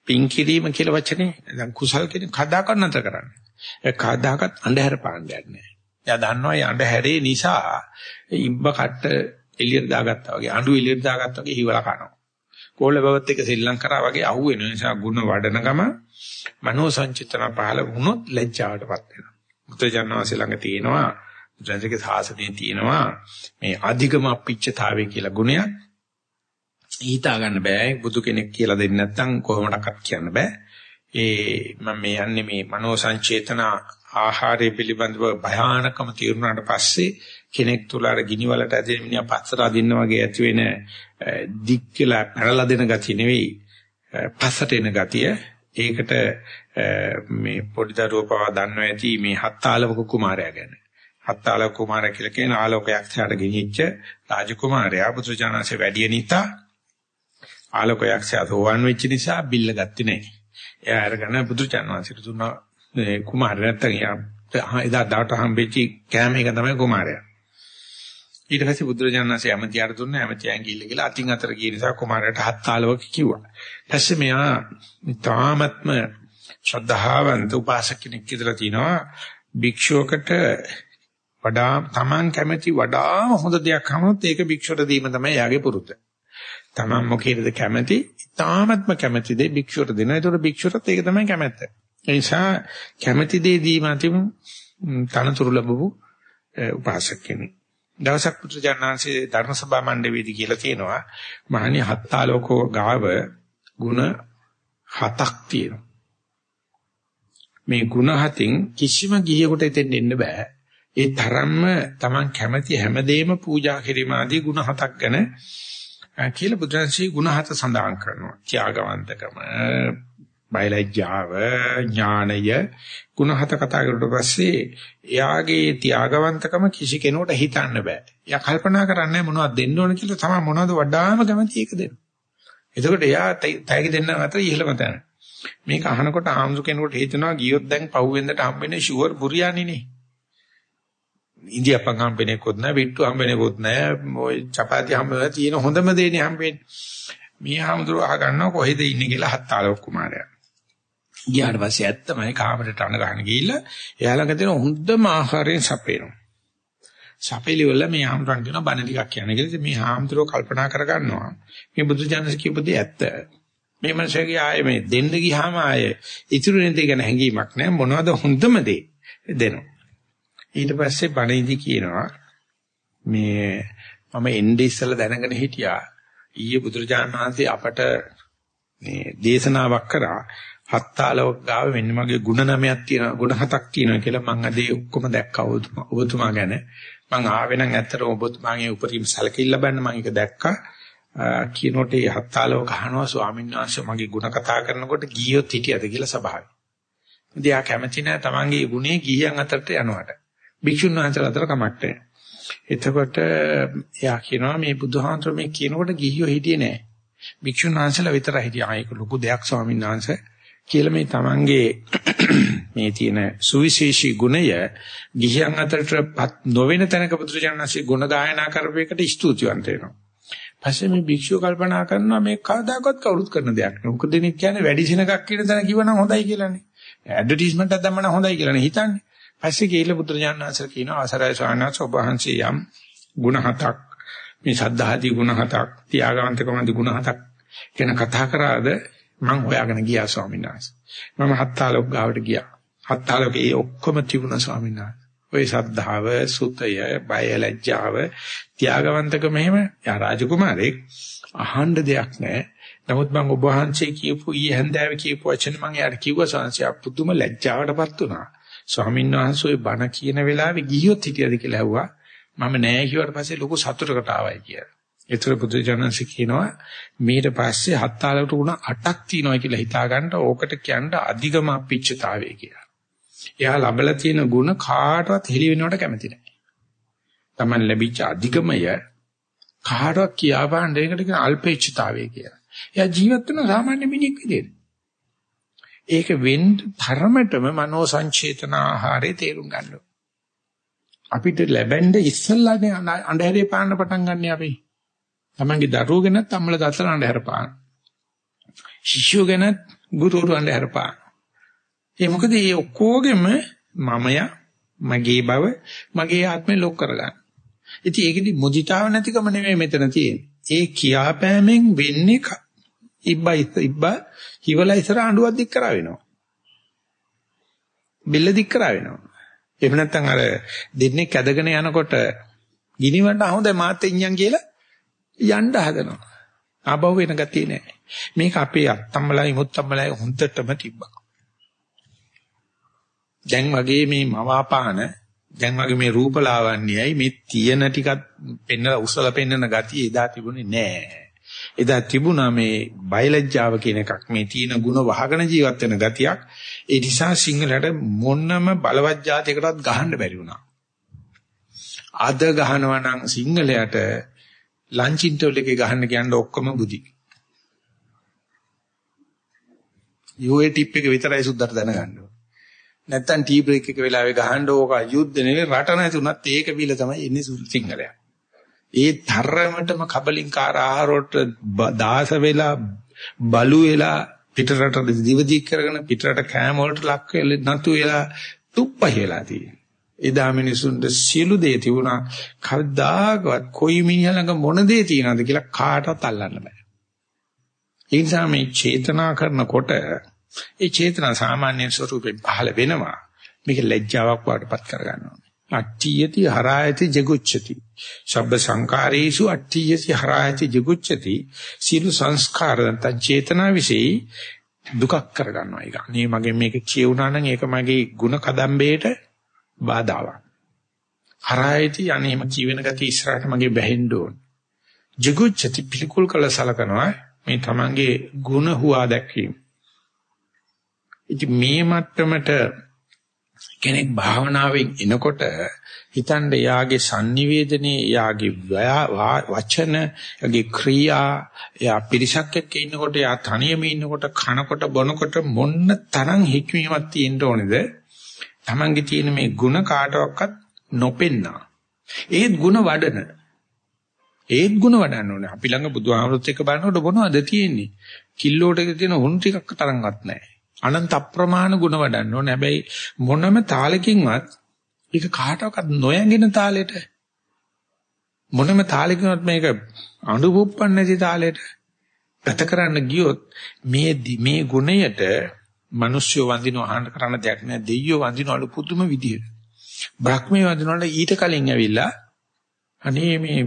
පිං කිරීම කියලා වචනේ දැන් කුසල් කියන කදාකත් නැතර කරන්නේ ඒ කදාකත් අන්ධහැර පාණ්ඩයක් නෑ එයා දන්නවා මේ අන්ධහැරේ නිසා ඉබ්බ කට්ට එළියට දාගත්තා වගේ අඬු එළියට දාගත්තා වගේ හිවලා කනවා කෝල බවත් එක ශ්‍රී ලංකාව වගේ අහුවෙන නිසා ಗುಣ වඩන ගම මනෝ සංචිතන පහළ වුණොත් ලැජ්ජාවටපත් වෙනවා බුදුජානනාංශ ළඟ තියෙනවා බුදුන්සේගේ සාසනයේ තියෙනවා මේ අධිගම අපිච්චතාවය කියලා ගුණයක් හිතා ගන්න බෑ බුදු කෙනෙක් කියලා දෙන්නේ නැත්නම් කොහොමඩක්වත් කියන්න බෑ. ඒ මම මේ යන්නේ මේ මනෝ සංචේතන ආහාරය පිළිබඳව භයානකම තීරණාට පස්සේ කෙනෙක් තුල අර ගිනි වලට ඇදෙන මිනිහා පස්සට අදින්න වගේ ඇති වෙන දික් කියලා පැනලා දෙන ගතිය නෙවෙයි පස්සට එන ගතිය. ඒකට මේ පොඩි දරුවෝ පවා දන්නවා ඇති මේ හත්තාලවක කුමාරයා ගැන. හත්තාලවක කුමාරයා කියලා කියන ආලෝකයක් ඡාඩ ගෙනිච්ච රාජකුමාරයා පුත්‍රජානන්සේ වැඩි නිසා ආලෝකයක් ඡාදෝවන් වෙච්ච නිසා බිල්ල ගත්තේ නැහැ. එයා අරගෙන පුත්‍රජානන්සේට දුන්නා කුමාරයා නැත්තම් එදා දාට හම්බෙච්ච කෑම එක තමයි කුමාරයා. ඊට පස්සේ බුදුරජාණන්සේ ඇමතියට දුන්නා ඇමතියන් ගිහිල්ල කියලා අතින් අතර ගිය නිසා කුමාරයාට හත්තාලවක කිව්වා. ඊපස්සේ මෙයා තාමත්ම ශ්‍රද්ධාවන්ත උපාසක කෙනෙක් කියලා තිනවා භික්ෂුවකට වඩා Taman කැමති වඩාම හොඳ දෙයක් හමුනොත් ඒක භික්ෂුවට දීම තමයි යාගේ පුරුත. Taman මොකේද කැමති? තාමත්ම කැමති දේ භික්ෂුවට දෙනවා. ඒතකොට භික්ෂුවට ඒක තමයි කැමැත්ත. ඒ නිසා කැමති දේ දීම අතිම තනතුරු ලැබපු උපාසක කෙනෙක්. දවසක් පුත්‍රජානන්සේ ධර්ම සභා මණ්ඩපයේදී කියලා තියෙනවා මහණි හත්තාලෝකෝ ගාව ಗುಣ හතක් තියෙනවා. මේ ಗುಣ හතින් කිසිම ගිහියෙකුට එතෙන් එන්න බෑ. ඒ තරම්ම Taman කැමති හැමදේම පූජා කිරීම ආදී ಗುಣ හතක් ගැන කියලා බුදුරජාණන්සේ ಗುಣ හත සඳහන් කරනවා. ත්‍යාගවන්තකම, බයලජ්ජාව, ඥානය ಗುಣ හත කතා කරුවට පස්සේ එයාගේ ත්‍යාගවන්තකම කිසි කෙනෙකුට හිතන්න බෑ. එයා කල්පනා කරන්නේ මොනවද දෙන්න ඕන කියලා තමයි මොනවද වඩාම කැමති ඒක දෙන්න. එතකොට එයා තෑගි දෙන්න අතර ඉහළම තැන. මේක අහනකොට ආම්සු කෙනෙකුට හිතනවා ගියොත් දැන් පහුවෙන්දට හම්බෙන්නේ ෂුවර් බුරියානිනේ. ඉන්දියාපන් හම්බෙන්නේකොත් නැහැ, පිට්ටු හම්බෙන්නේකොත් නැහැ, ඔය චපාති හම්බෙලා තියෙන හොඳම දේනේ හම්බෙන්නේ. මේ ආම්දුර අහගන්නවා කොහෙද ඉන්නේ කියලා හත්තාලෝක කුමාරයා. ගියාට පස්සේ ඇත්තමයි කාමරේට අණ ගන්න ගිහිල්ලා එයා ළඟ තියෙන හොඳම ආහාරයෙන් සපේනවා. සපේලි වල මේ ආම්රන් කියන බණ ටිකක් කියන්නේ කියලා මේ ආම්තරෝ කල්පනා කරගන්නවා. මේ බුදු ජානක කියපදී ඇත්ත. මේ මනසගේ ආයේ මේ දෙන්න ගියාම ආයේ ඉතුරු නැති ගැන හැඟීමක් නැහැ මොනවද හොඳම දේ දෙනවා. ඊට පස්සේ බණේදී කියනවා මේ මම එnde ඉස්සලා දැනගෙන හිටියා ඊයේ බුදුරජාණන් වහන්සේ අපට මේ දේශනාවක් කරා හත්තාලවක ගාව මෙන්න මගේ ಗುಣ නමයක් තියෙනවා ಗುಣ හතක් තියෙනවා කියලා මම අද ඔක්කොම දැක්කා ඔබතුමා ගැන මම ආවේ නම් ඇත්තටම ඔබතුමාගේ උපරිම සැලකිල්ල ලබන්න මම ඒක දැක්කා කියනකොට ඒ හත්තාලවක අහනවා ස්වාමීන් වහන්සේ මගේ ಗುಣ කතා කරනකොට ගියොත් හිටියද කියලා සභාවේ. ඉතින් ආ කැමති නැහැ තමන්ගේ ගුණේ ගියන් අතරට යනවට. භික්ෂුන් වහන්සේලා අතර කමක් නැහැ. එතකොට එයා කියනවා මේ බුදුහාමර මේ කියනකොට ගිහියෝ හිටියේ නැහැ. භික්ෂුන් වහන්සේලා විතරයි හිටියා. ආ ඒක ලොකු දෙයක් ස්වාමීන් වහන්සේ. කියලා මේ තමන්ගේ මේ තියෙන සුවිශේෂී ගුණය ගිහියන් අතරටපත් නොවන තැනක පුදුරජනන්සේ ගුණ ගායනා කරපේකට ස්තුතිවන්ත වෙනවා. පස්සේ මේ භික්ෂුව කල්පනා කරනවා මේ කවදාකවත් කවුරුත් කරන දෙයක් නෙවෙයි. මොකද දෙනෙක් කියන්නේ වැඩි සෙනගක් කියන තැන කිව්වනම් හොඳයි කියලානේ. ඇඩ්වර්ටයිස්මන්ට් එකක් දැම්මම හොඳයි කියලානේ හිතන්නේ. පස්සේ ගිහිල්ලා පුදුරජනන්සේ කියනවා ආසරය ස්වාමීන් ඔබ වහන්සේ යම් ගුණ හතක් මේ සද්ධාදී ගුණ හතක්, ත්‍යාගවන්තකමදී ගුණ හතක් ගැන කතා කරාද මම හොයාගෙන ගියා ස්වාමීන් වහන්සේ. මම හත්තාලෝක ගාවට ගියා. හත්තාලෝක ඒ ඔක්කොම තිබුණා ස්වාමීන් වහන්සේ. ඔය සද්ධාව, සුතය, බය ලැජ්ජාව, ත්‍යාගවන්තකම එහෙම යා රාජකුමාරෙක් අහන්න දෙයක් නැහැ. නමුත් මම ඔබ වහන්සේ කියපු ඊ හැන්දෑවේ කියපු වචන මම යාට කිව්වා සංසය පුදුම ලැජ්ජාවටපත් වුණා. ස්වාමීන් වහන්සේ ওই බණ කියන වෙලාවේ ගිහියොත් හිටියද කියලා ඇහුවා. මම නෑ කිව්වට පස්සේ ලොකු සතුටකට ආවයි කියලා. ඒතර බුදුජානන්ස කියනවා මීට පස්සේ හත් තාලකට උණ 8ක් තියෙනවා කියලා හිතා ගන්න ඕකට කියන්න අධිගම අපිච්චතාවය කියලා. එයා ලබලා තියෙන ಗುಣ කාටවත් හෙලි වෙනවට කැමති නැහැ. Taman ලැබිච්ච අධිගමය කාටවත් කියා බලන්න ඒකට කියන අල්පේච්ඡතාවය කියලා. එයා ජීවත් වෙන සාමාන්‍ය මිනිහෙක් විදියට. ඒක වෙන්න ධර්මතම මනෝ සංචේතන ආහාරේ තේරුම් ගන්න අපිට ලැබෙන්න ඉස්සල්ලානේ අඳුරේ පාන්න පටන් ගන්න අපි. තමන්ගේ දරුවෝ ගැනත් අම්මල දත්තල අඳුර පාන. ශිෂ්‍යෝ ගැනත් ගුරුවරු අඳුර පාන. ඒ මොකද මේ ඔක්කොගෙම මමය මගේ බව මගේ ආත්මේ ලොක් කරගන්න. ඉතින් ඒකෙදි මුදිතාව නැතිකම නෙමෙයි මෙතන තියෙන්නේ. ඒ කියාපෑමෙන් වෙන්නේ ඉබ්බා ඉබ්බා හිවලා ඉස්සර අඬුවක් දික් කරා වෙනවා. බෙල්ල දික් කරා වෙනවා. එහෙම නැත්නම් අර දෙන්නේ කැදගෙන යනකොට ගිනිවන්න හොඳයි මාත් එඤ්ඤම් කියලා යන්න හදනවා. ආපහු එන ගතිය නෑ. මේක අපේ අත්තම්මලයි මුත්තම්මලයි හොඳටම තිබ්බා. දැන් වගේ මේ මවාපාන දැන් වගේ මේ රූපලාවන්‍යයි මේ තියෙන ටිකක් පෙන්නලා උසලා පෙන්නන ගතිය එදා තිබුණේ නෑ. එදා තිබුණා මේ බයලජ්ජාව කියන එකක් මේ තියෙන ಗುಣ වහගෙන ජීවත් වෙන ගතියක්. ඒ නිසා සිංහලට මොනම බලවත් જાතියකටවත් ගහන්න බැරි වුණා. අද ගහනවා නම් සිංහලයට ලන්චින්ටෝල් එකේ ගහන්න කියන්න ඔක්කොම බුදි. යෝේ ටිප් එක විතරයි සුද්දට දැනගන්න ඕන. නැත්තම් ටී බ්‍රේක් එක වෙලාවේ ගහන්න ඕක යුද්ධ නෙවෙයි රට නැතුණත් ඒක බිල තමයි එන්නේ සිංහලයා. ඒ තරමටම කබලින්කාර ආහාරවලට දාස වෙලා බලු වෙලා පිටරට දිවදී කරගෙන පිටරට කෑම වලට ලක් වෙලා නතු වෙලා තුප්පහිලා තියෙනවා. එදා මිනිසුන්ට සියලු දේ තිබුණා. කවදාකවත් කොයි මිනිහ ළඟ මොන දේ තියනවද කියලා කාටවත් අල්ලන්න බෑ. ඒ නිසා මේ චේතනා කරනකොට ඒ චේතනා සාමාන්‍ය ස්වරූපයෙන් පහළ වෙනවා. මේක ලැජ්ජාවක් වඩපත් කරගන්නවා. අට්ඨියති හරායති ජගුච්ඡති. සබ්බ සංකාරේසු අට්ඨියති හරායති ජගුච්ඡති. සීල සංස්කාර නැත්නම් චේතනා විශේෂ දුකක් කරගන්නවා ඒක. අනේ මගේ මේක කියුණා නම් ඒක මගේ ಗುಣ කදම්බේට බාධාවක්. හරායති අනේම ජීවෙන ගතිය ඉස්සරහට මගේ බැහැෙන්න ඕන. ජගුච්ඡති පිළිකුල් කළ සලකනවා මේ තමන්ගේ ಗುಣ හුවා දැක්වීම. ඉතින් මේ මට්ටමට කෙනෙක් භාවනාවෙන් එනකොට හිතන්න යාගේ sannivedanaye යාගේ වචන යාගේ ක්‍රියා යා පිරිසක් එක්ක ඉන්නකොට යා තනියම ඉන්නකොට කනකොට බොනකොට මොන්න තරම් හික්මීමක් තියෙන්න ඕනේද Tamange තියෙන මේ ಗುಣ කාටවත් නොපෙන්නා ඒත් ಗುಣ වඩන ඒත් ಗುಣ වඩන්න ඕනේ අපි ළඟ බුදුහාමුදුරුත් එක්ක බලනකොට මොනවද තියෙන්නේ කිල්ලෝට තියෙන හුණු ටිකක් තරම්වත් නැහැ අනන්ත අප්‍රමාණ ගුණ වඩන්න ඕනේ. හැබැයි මොනම තාලකින්වත් ඒක කාටවත් නොයඟින තාලෙට මොනම තාලකින්වත් මේක අනුභවපන්නේ නැති තාලෙට ගත කරන්න ගියොත් මේ මේ ගුණයට මිනිස්සු වඳින අහන්න කරන්න දෙයක් නෑ දෙයියෝ වඳිනවලු පුදුම විදියට. බ්‍රහ්මයේ වඳිනවල ඊට කලින් ඇවිල්ලා අනේ මේ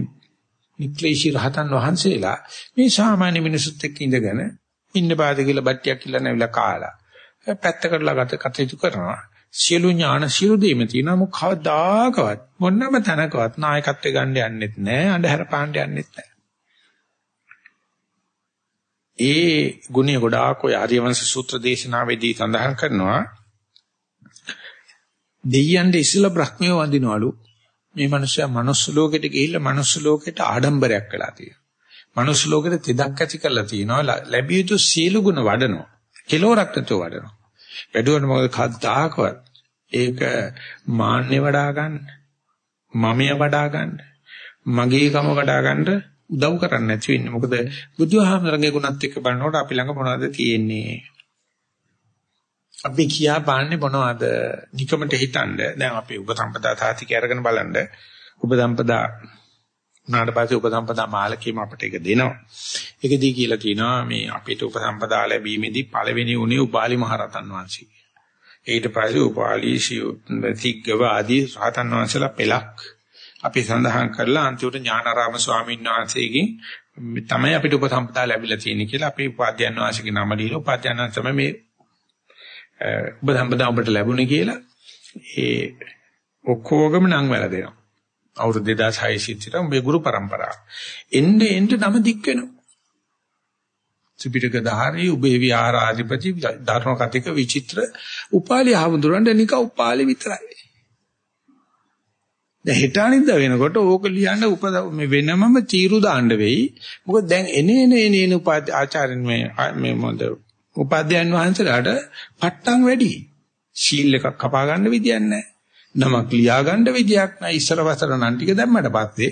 නික්ලේශී රහතන් වහන්සේලා මේ සාමාන්‍ය මිනිසුත් එක්ක ඉඳගෙන ඉන්න පාද කියලා බට්ටියක් කියලා නැවිලා කාලා පැත්තකටලා ගත කටයුතු කරනවා. සියලු ඥාන සියලු දෙයම තියෙනවා මොක කවදාකවත් මොනම තැනකවත් නායකත්වය ගන්න යන්නෙත් නැහැ අඳුර පාන්න යන්නෙත් නැහැ. ඒ ගුණය ගොඩාක් ඔය ආර්යවංශ සූත්‍ර දේශනාවේදී සඳහන් කරනවා දෙයයන්ට ඉස්සලා බ්‍රහ්මිය වඳිනවලු මේ මිනිස්සයා මනුස්ස ලෝකෙට ගිහිල්ලා මනුස්ස ලෝකෙට ආඩම්බරයක් කළා තියෙනවා. මනුස්ස ලෝකෙට තෙදක් ඇති කරලා තියෙනවා ලැබිය යුතු සීල ගුණ වඩනවා. කෙලවරක් නැතුව වඩනවා. වැඩුවට මොකද කද්දාකවත් ඒක මාන්නේ වඩා ගන්න, මමයේ වඩා ගන්න, මගේ කම වඩා ගන්න උදව් කරන්නේ නැති වෙන්නේ. මොකද බුදුහාමරගේ ගුණත් එක්ක බලනකොට අපි ළඟ මොනවද තියෙන්නේ? අපි කියා පාන්නේ මොනවද? නිකමට හිතනද දැන් අපි උපසම්පදා සාතිකය අරගෙන බලන්න උපසම්පදා උනාට පස්සේ උපසම්පදා මාලකීම අපිට ඒක දෙනවා. ඒකදී කියලා කියනවා මේ අපිට උපසම්පදා ලැබීමේදී පළවෙනි උනේ උපාලි මහරතන් වහන්සේ. ඊට පස්සේ උපාලි සිග්ගව ආදී රහතන් වහන්සේලා පෙලක් අපි සඳහන් කරලා අන්තිමට ඥානාරාම ස්වාමීන් වහන්සේගෙන් තමයි අපිට උපසම්පදා ලැබිලා තියෙන්නේ කියලා අපි උපාධ්‍යයන් වහන්සේගේ නම දීලා උපාධ්‍යයන් තමයි මේ උපසම්පදා ඔබට ලැබුණේ කියලා ඒ ඔක්කොගම නම් වෙලා දෙනවා. අවුරුදු 2600 ඉතර උඹේ ගුරු પરම්පරාව. එnde එnde නම දික් වෙනවා. ත්‍රිපිටක ධාරී උබේ විහාරාධිපති ධර්ම කතික විචිත්‍ර උපාලි ආවඳුරන්ට නික උපාලි විතරයි. දැන් හිතානින්ද වෙනකොට ඕක ලියන්න උප මේ වෙනමම තීරු දාන්න වෙයි. මොකද දැන් එනේ එනේ එනේ උපාධ්‍ය ආචාර්යන් මේ මේ මොඳ උපාධ්‍යයන් වහන්සේලාට පට්ටම් වැඩි. ශීල් එකක් කපා ගන්න විදියක් නැහැ. නමක් ලියා ගන්න විදියක් නැහැ. ඉස්සර වසර නම් ටික දැම්මට පස්සේ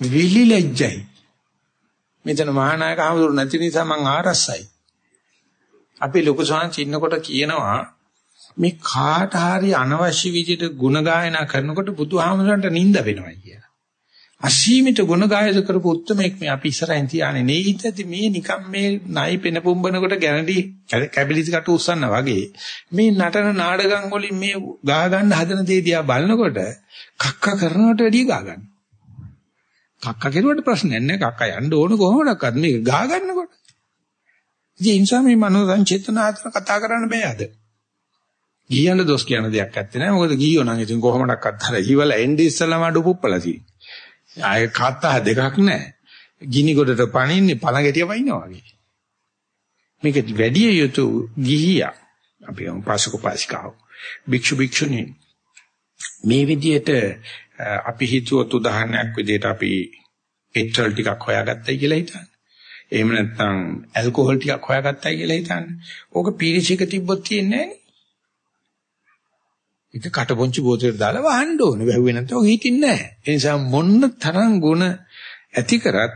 විලි ලැජ්ජයි. මෙතන මහානායක හමුදුර නැති නිසා මං ආරස්සයි. අපි ලොකු සාංශ ඉන්නකොට කියනවා මේ කාට හරි අනවශ්‍ය විදිහට ಗುಣ ගායනා කරනකොට බුදුහාමුදුරන්ට නිඳ වෙනවා කියලා. අසීමිත ගුණ ගායස කරපු උත්මෙක් මේ අපි ඉස්සරහින් තියානේ නේද මේ නිකම් මේ නයි පෙන පුම්බනකොට ගැනඩි කැබිලිස් කට උස්සන්න වගේ මේ නටන නාඩගම් වලින් මේ ගා ගන්න හදන දේ දිහා බලනකොට කක්ක කරනවට වැඩිය ගා ගන්න. කක්ක කෙරුවට ප්‍රශ්නයක් නැහැ කක්ක යන්න ඕන කොහොමදක්වත් මේක ගා ගන්නකොට. ඉතින් ඒ නිසා මේ මනෝ සංචේතනාත්මක කතා කරන්න බෑ අද. ගියන දොස් කියන දෙයක් ඇත්තේ නැහැ. මොකද ගියෝ නම් ඉතින් කොහොමඩක්වත් අර ඊවල එන්නේ ඉස්සලම අඩු පුප්පලා තියෙන්නේ. ආයේ කතා දෙකක් නැහැ. ගිනි ගොඩට පනින්නේ පණ ගැටිය වයින්නවා වගේ. මේක වැඩි යුතු ගිහියා අපි පාසක පාසිකාව භික්ෂු භික්ෂුණී මේ විදිහට අපි හිතුවත් උදාහරණයක් විදිහට අපි පෙට්‍රල් ටිකක් හොයාගත්තයි කියලා හිතන්න. එහෙම නැත්නම් ඇල්කොහොල් ටිකක් හොයාගත්තයි කියලා හිතන්න. ඕක පීරිසික තිබ්බොත් තියන්නේ නැහැ. ඒක කටපොංචි බෝතලෙට දාලා වහන්න ඕනේ. වැහුවේ නැත්නම් ඔය හිටින්නේ නැහැ. ඒ නිසා මොන්න තරම් ಗುಣ ඇති කරත්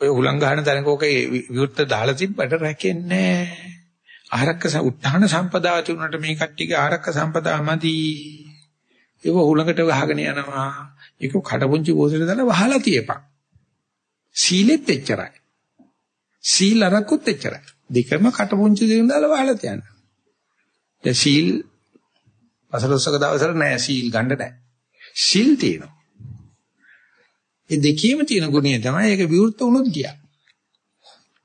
ඔය උලං ගහන තැනක ඔක විවුර්ත දාලා තිබ්බට රැකෙන්නේ නැහැ. ආරක්ක උත්හාන සම්පදාව තිබුණාට මේ කට්ටියගේ ආරක්ක සම්පදාව මදි. ඒව උලඟට ගහගෙන යනවා. ඒක කටපොංචි බෝතලෙට දාලා වහලා තියපන්. සීලෙත් එච්චරයි. සීල අරකුත් එච්චරයි. දෙකම කටපොංචි දෙන්න දාලා වහලා තියන්න. දැන් සීල් පසළොස්වක දවසට නෑ සීල් ගන්න නෑ. සීල් තියෙනවා. ඒ දෙකේම තියෙන ගුණය තමයි ඒක විවෘත වුණොත් ගියා.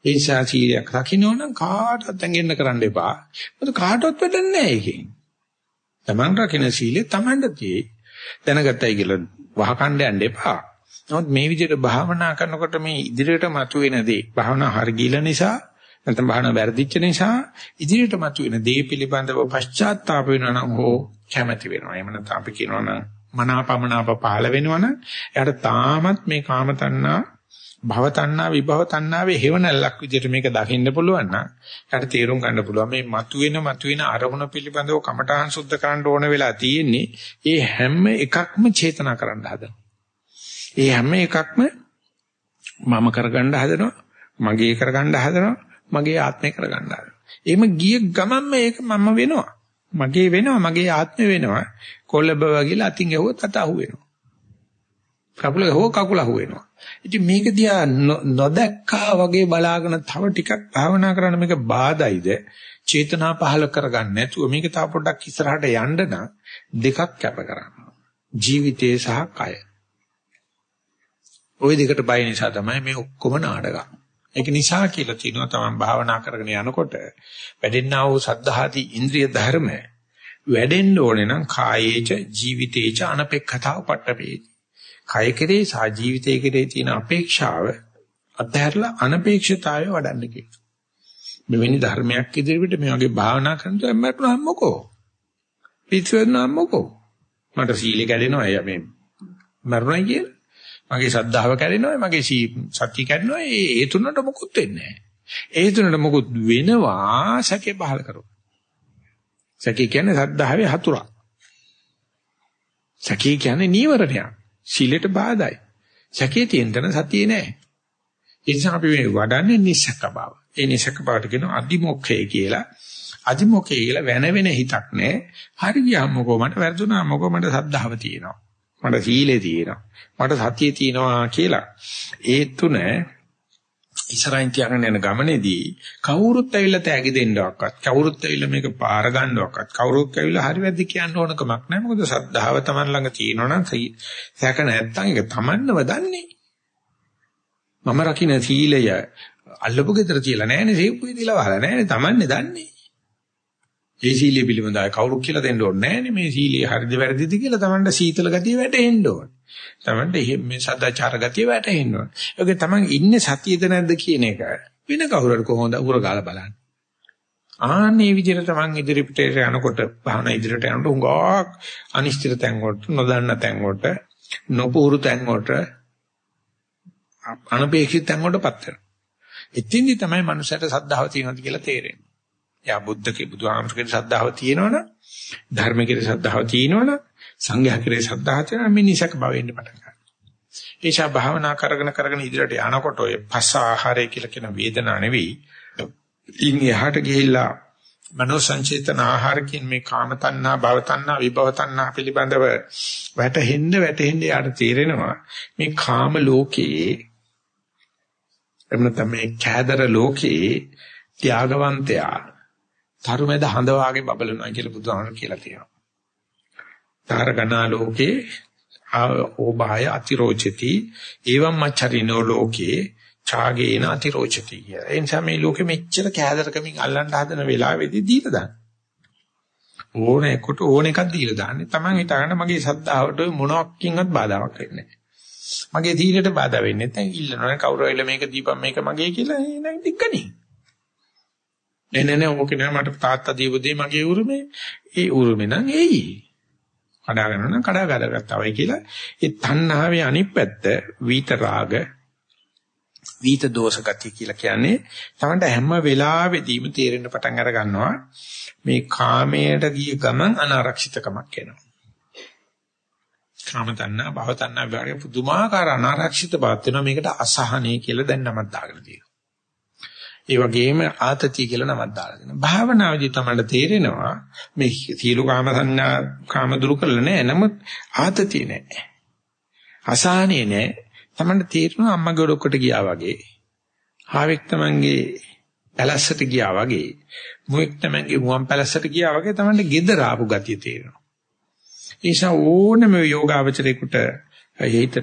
ඒ නිසා සීලයක් රකින්නවනම් කාටවත් ඇඟෙන්න කරන්න එපා. මොකද කාටවත් වැඩක් නෑ ඒකෙන්. Taman රකින්න සීලය Tamanට තියෙයි. දැනගත්තයි කියලා වහකණ්ඩ යන්න එපා. නමුත් මේ විදිහට භාවනා කරනකොට මේ ඉදිරියට මතුවෙන දේ භාවනා හරිය නිසා නැත්නම් භාවනා වැරදිච්ච නිසා ඉදිරියට මතුවෙන දේ පිළිබඳව පශ්චාත්තාප වෙනවා නම් හෝ කැමැති වෙනවා. එහෙම නැත්නම් අපි කියනවා නම් මනාපමනාප පහළ වෙනවා නම් එයාට තාමත් මේ කාම තණ්හා භව තණ්හා විභව තණ්හාවේ හේවණල්ලක් විදිහට මේක දකින්න පුළුවන් නම් එයාට තේරුම් ගන්න පුළුවන් මේ මතුවෙන මතුවෙන අරමුණ පිළිබඳව කමඨාන් සුද්ධ කරන්න ඕන වෙලා තියෙන්නේ ඒ හැම එකක්ම චේතනා කරන්න හදනවා. ඒ හැම එකක්ම මම කරගන්න හදනවා මගේ කරගන්න හදනවා මගේ ආත්මය කරගන්න හදනවා. එහෙම ගිය ගමන් මේක මම වෙනවා. මගේ වෙනවා මගේ ආත්මය වෙනවා. කොල්ලබව කියලා අතින් ඇහුවොත් අත අහු වෙනවා. කකුල හෝ කකුල අහු වෙනවා. ඉතින් මේක දිහා නොදැක්කා වගේ බලාගෙන තව ටිකක් භාවනා කරන්න මේක බාධායිද? චේතනා පහල කරගන්න නැතුව මේක තව පොඩ්ඩක් ඉස්සරහට යන්න නම් දෙකක් කැප කරන්න. ජීවිතය සහ කය. ওই දෙකට බය නිසා තමයි මේ ඔක්කොම නාටකම්. ඒක නිසා කියලා තියෙනවා තමයි භාවනා කරගෙන යනකොට වැඩෙන්නා වූ සද්ධාති ඉන්ද්‍රිය ධර්ම වැඩෙන්න ඕනේ නම් කායේච ජීවිතේච අනපේක්ෂතාව පට්ටපේති. කය කෙරේ සහ ජීවිතේ කෙරේ තියෙන අපේක්ෂාව අත්හැරලා අනපේක්ෂතාවය වඩන්න කියනවා. මෙවැනි ධර්මයක් ඉදිරියට මේ වගේ භාවනා කරනකොට මරණම් මොකෝ? පිටවෙන්නම් මොකෝ? මට සීලය කැඩෙනවා මේ මරණයි කියලා. මගේ ශ්‍රද්ධාව කැඩෙනවා මගේ සත්‍ය කැඩෙනවා ඒ ඒ තුනට මොකුත් වෙන්නේ නැහැ. ඒ තුනට මොකුත් වෙනවා සැකේ පහල කරනවා. සැකේ කියන්නේ ශ්‍රද්ධාවේ හතුරක්. සැකේ කියන්නේ නීවරණයක්. සීලයට බාධායි. සැකේ තියෙන තැන සතියේ නැහැ. ඒ නිසා අපි මේ වඩන්නේ නිසක බව. ඒ නිසක බවට කියන අදිමොක්ඛය කියලා. අදිමොක්ඛය කියලා වෙන වෙන හිතක් නැහැ. හරි ගියාම මොකෝ මට වැරදුනා මොකෝ මට සද්ධාව තියෙනවා. මට සීලේ තියෙනවා. මට සතියේ තියෙනවා කියලා. ඒ තුන ඉස්සරහින් තියාගෙන යන ගමනේදී කවුරුත් ඇවිල්ලා තෑගි දෙන්නවක්වත් කවුරුත් ඇවිල්ලා මේක පාර ගන්නවක්වත් කවුරුත් ඇවිල්ලා හරි වැරදි කියන්න ඕන කමක් නැහැ මොකද සද්ධාව Taman ළඟ තියෙනවනම් සැක නැත්තම් ඒක Tamanව දන්නේ මම රකින්න සීලය අල්ලපු ගෙදර තියලා නැහැනේ සේප්පුවේ තියලා වහලා නැහැනේ Tamanනේ දන්නේ ඒ සීලිය පිළිබඳව කවුරු කියලා දෙන්න ඕනේ නැහැ නේ මේ සීලිය හරිද වැරදිද කියලා Tamanට සීතල ගතිය වැටෙන්න ඕනේ. Tamanට මේ සදාචාර ගතිය වැටෙන්න ඕනේ. ඒකේ Taman ඉන්නේ සතියද නැද්ද කියන එක වෙන කවුරුහරි කොහොමද උරගාලා බලන්නේ. ආන්නේ විදිහට Taman ඉදිරියට යනකොට භාවනා ඉදිරියට යනකොට උඟාක් අනිශ්චිත තැන් වලට නොදන්න තැන් වලට නොපුරු තැන් වලට අනපේක්ෂිත තැන් වලටපත් වෙනවා. එතින්දි තමයි මනුස්සයට සද්ධාව තියෙනවද කියලා තේරෙන්නේ. යා බුද්ධකේ බුදුහාමසකේ ශ්‍රද්ධාව තියෙනවනම් ධර්මකේ ශ්‍රද්ධාව තියෙනවනම් සංඝයාකේ ශ්‍රද්ධාව තියෙනවනම් මේ නිසක භවෙන්න පටන් ගන්නවා. ඒෂා භාවනා කරගෙන කරගෙන ඉදිරියට යනකොට ඔය පස්ස ආහාරය කියලා කියන වේදනාව නෙවෙයි. ඉන් එහාට ගිහිල්ලා මනෝ සංචේතන ආහාර කියන මේ කාම තණ්හා භව තණ්හා විභව තණ්හා පිළිබඳව වැටෙන්න වැටෙන්න යාට තේරෙනවා මේ කාම ලෝකයේ එන්න තමයි කෑදර ලෝකයේ ත්‍යාගවන්තයා තරුමෙද හඳ වාගේ බබලනවා කියලා බුදුහාමර කියලා තියෙනවා. තාරගනා ලෝකේ ඕබාය අතිරෝචති එවම් මච්චරිනෝ ලෝකේ ඡාගේන අතිරෝචති කිය. ඒ නිසා මේ ලෝකෙ මෙච්චර කෑදරකමින් අල්ලන්න හදන වෙලාවේදී දීලා දාන්න. ඕනෙකට ඕන එකක් දීලා දාන්නේ. Taman හිතාගන්න මගේ සද්ධාවට මොනක්කින්වත් බාධාවක් වෙන්නේ නැහැ. මගේ තීරයට බාධා වෙන්නේ නැත්නම් ඉල්ලනවා කවුරු හරි මේක දීපම් මේක මගේ කියලා නෑ දික්කනේ. නෑ නෑ නෑ ඕකේ නෑ මට තාත්තා දීපු දේ මගේ උරුමේ. ඒ උරුමේ නම් එයි. කඩා ගන්නවා නම් කඩා ගන්නවා වයි කියලා ඒ තණ්හාවේ අනිත් පැත්ත වීත රාග වීත දෝෂ ගතිය කියලා කියන්නේ තමන්ට හැම වෙලාවෙදීම තේරෙන්න පටන් අර ගන්නවා මේ කාමයට ගිය ගමන් අනාරක්ෂිතකමක් එනවා. කාම තණ්හා භව තණ්හා වගේ පුදුමාකාර අනාරක්ෂිත බවත් වෙනවා මේකට අසහනය කියලා දැන් නමක් දාගෙන තියෙනවා. ඒ වගේම ආතතිය කියලා නමක් දාලා දෙනවා. භාවනාවේදී තමයි තේරෙනවා මේ සීල කාම සංඥා කාම දුරු කරලා නැහැ. නමුත් ආතතිය නැහැ. අසහනේ නැහැ. තමයි තේරෙනවා අම්මගේ ඔඩොක්කට ගියා වගේ. හාවෙක් තමන්ගේ පැලැස්සට ගියා වගේ. මුවෙක් තමන්ගේ මුවන් පැලැස්සට ගියා වගේ තමයි ගෙදර ආපු ගතිය තේරෙනවා. ඒ නිසා ඕනම යෝගාවචරේකට හිතට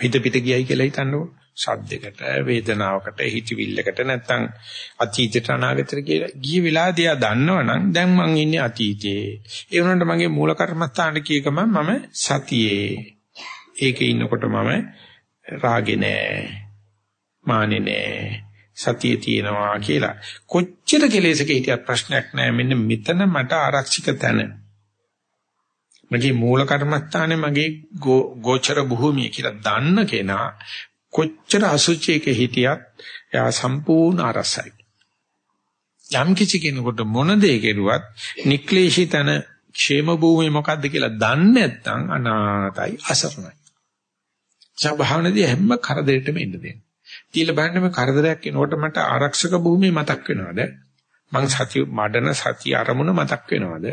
පිට පිට ගියයි කියලා හිතන්නකෝ. සද්දයකට වේදනාවකට හිතවිල්ලකට නැත්තම් අතීතයට අනාගතයට කියලා ගිය වෙලාවදී ආ දන්නවනම් දැන් මං ඉන්නේ අතීතයේ. ඒ වුණාට මගේ මූල කර්මස්ථානට කීකම මම සතියේ. ඒකේ ඉන්නකොට මම රාගේ නෑ මානේ නෑ සතියේ තියෙනවා කියලා. කොච්චර කෙලෙසක හිටියත් ප්‍රශ්නයක් නෑ. මෙන්න මෙතන මට ආරක්ෂිත තැන. මගේ මූල කර්මස්ථානේ මගේ ගෝචර භූමිය කියලා දන්න කෙනා කොච්චර අසුචියක හිටියත් එයා සම්පූර්ණ අරසයි. යම් කිසි කෙනෙකුට මොන දේ කෙරුවත් නික්ලේශී තන ക്ഷേම භූමිය මොකද්ද කියලා දන්නේ නැත්නම් අනාතයි අසරණයි. සබහානදී හැම කරදරයකටම ඉන්න දෙන්න. තියලා බලන්න මේ කරදරයක් එනකොට මට ආරක්ෂක භූමිය මතක් වෙනවද? මං සති මඩන සති අරමුණ මතක් වෙනවද?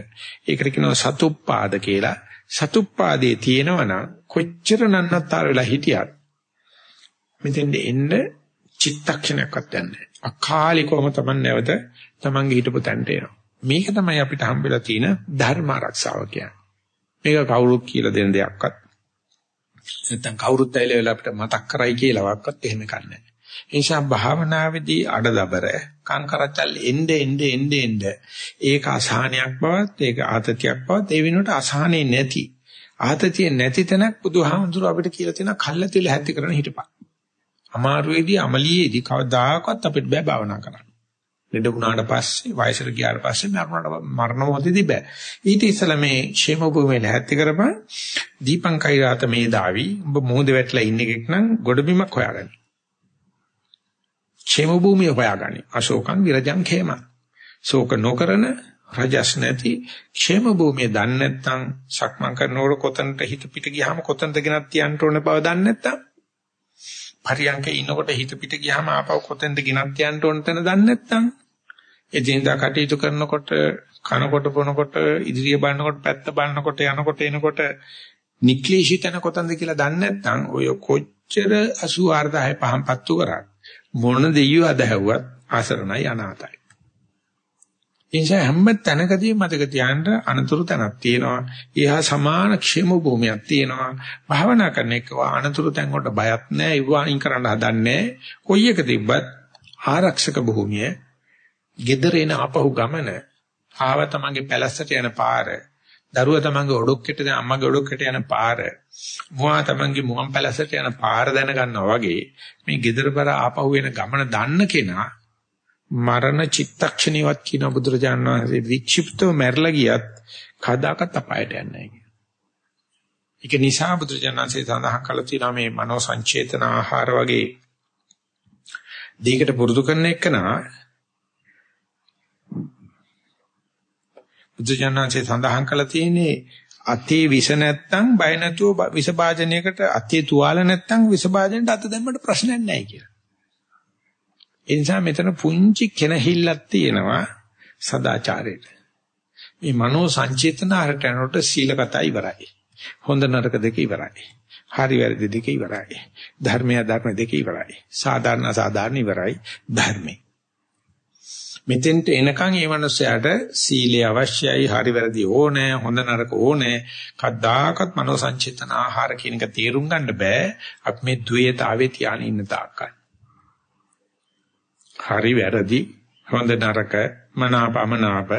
ඒකට කියනවා සතුප්පාද කියලා. සතුප්පාදේ තියෙනවනම් කොච්චර නන්නත්තර වෙලා හිටියත් මෙතෙන්ද එන්න චිත්තක්ෂණයක්වත් යන්නේ අකාලිකවම තමන් නැවත තමන්ගේ හිටපු තැනට එනවා. මේක තමයි අපිට හම්බෙලා තියෙන ධර්ම ආරක්ෂාව කියන්නේ. මේක කවුරුත් කියලා දෙන දෙයක්වත් නැත්නම් කවුරුත් ඇවිල්ලා වෙලා අපිට මතක් කරයි කියලාවත් එහෙම කන්නේ. ඒ නිසා භාවනාවේදී අඩදබර කංකරචල් එnde එnde එnde එnde ඒක අසහනයක් බවත් ඒක ආතතියක් බවත් ඒ වෙනුවට අසහනේ නැති ආතතිය නැති තැනක් බුදුහාමුදුර අපිට කියලා තියෙන කල්ලාතිල හැටි කරන හිටපන්. අමාරුවේදී අමලියේදී කවදාකවත් අපිට බෑ භාවනා කරන්න. ලෙඩ වුණාට පස්සේ වයසට ගියාට පස්සේ මරණට මරණ මොහොතේදී බෑ. ඊට ඉස්සෙල්ලා මේ ෂේම භූමියේ නැහැත් කරපන් දීපං කෛරාත මේ දාවි ඔබ මොහොත වැටලා ඉන්න එකෙක් නම් ගොඩබිමක් හොයාගන්න. ෂේම භූමිය හොයාගනි. අශෝකං විරජං ඛේම. ශෝක නොකරන රජස් නැති ക്ഷേම භූමිය දන්නේ නැත්නම් සක්මන් කරනකොට කොතනට හිත පිට ගියාම කොතනද ගෙනත් තියන්න ඕන බව දන්නේ නැත්නම් පරියන්කේ ඉන්නකොට හිත පිට ගියාම ආපහු කොතෙන්ද ගෙනත් යන්න ඕන තැන දන්නේ නැත්නම්? එදිනදා කටයුතු කරනකොට කනකොට බොනකොට ඉදිරිය බලනකොට පැත්ත බලනකොට යනකොට එනකොට නික්ලේශිතන කොතනද කියලා දන්නේ නැත්නම් ඔය කොච්චර 84000 පහන් පත්තු කරා මොන දෙයියෝ අදහැව්වත් ආසරණයි අනාතයි. එනිසා හැම තැනකදී මතක තියාගන්න අනතුරු තැනක් තියෙනවා. ඒහා සමාන ക്ഷേම භූමියක් තියෙනවා. භාවනා කරන එක අනතුරු තැන් වලට බයක් නැහැ. ඒවා අයින් කරන්න හදන්නේ කොයි එක තිබ්බත් ආරක්ෂක භූමිය gedere එන ආපහු ගමන ආව තමන්ගේ පැලැස්සට යන පාර දරුවා තමන්ගේ ඔඩොක්කෙට දැන් අම්මගේ ඔඩොක්කෙට යන පාර මුවා තමන්ගේ මුවන් පැලැස්සට යන පාර දැනගන්නවා වගේ මේ gedara බර ආපහු වෙන ගමන දන්න කෙනා මරණ චිත්තක්ෂණියවත් කියන බුදුරජාණන් වහන්සේ වික්ෂිප්තව මැරලා ගියත් කදාකත් අපායට යන්නේ නැහැ. ඒක නිසා බුදුරජාණන් වහන්සේ සඳහන් කළා තියෙනවා මේ මනෝ සංචේතන ආහාර වගේ දීකට පුරුදු කරන එකනා බුදුජානන්සේ සඳහන් කළා තියෙන්නේ අතේ විස නැත්තම් බය නැතුව විස භාජනයකට අතේ තුවාල නැත්තම් විස භාජනයට අත දැම්මට ප්‍රශ්නයක් නැහැ කියලා. ඒ නිසා මෙතන පුංචි කෙනහිල්ලක් තියෙනවා සදාචාරයට. මේ මනෝ සංචේතන ආරට යනකොට සීල කතා ඉවරයි. හොඳ නරක දෙක ඉවරයි. හරි වැරදි දෙක ඉවරයි. ධර්මය ධර්ම දෙක ඉවරයි. සාධාරණ අසාධාරණ ඉවරයි. ධර්මේ. මෙතෙන්ට එනකන් මේ මනුස්සයාට සීලය අවශ්‍යයි, හරි වැරදි ඕනේ, හොඳ නරක ඕනේ. කද්දාකත් මනෝ සංචේතන ආහාර කියන එක තේරුම් ගන්න බෑ. අපි මේ ද්වේතාවේ තියාගෙන ඉන්න තාක්කල්. හරි වැරදි, හොඳ නරක, මනාපමනාප,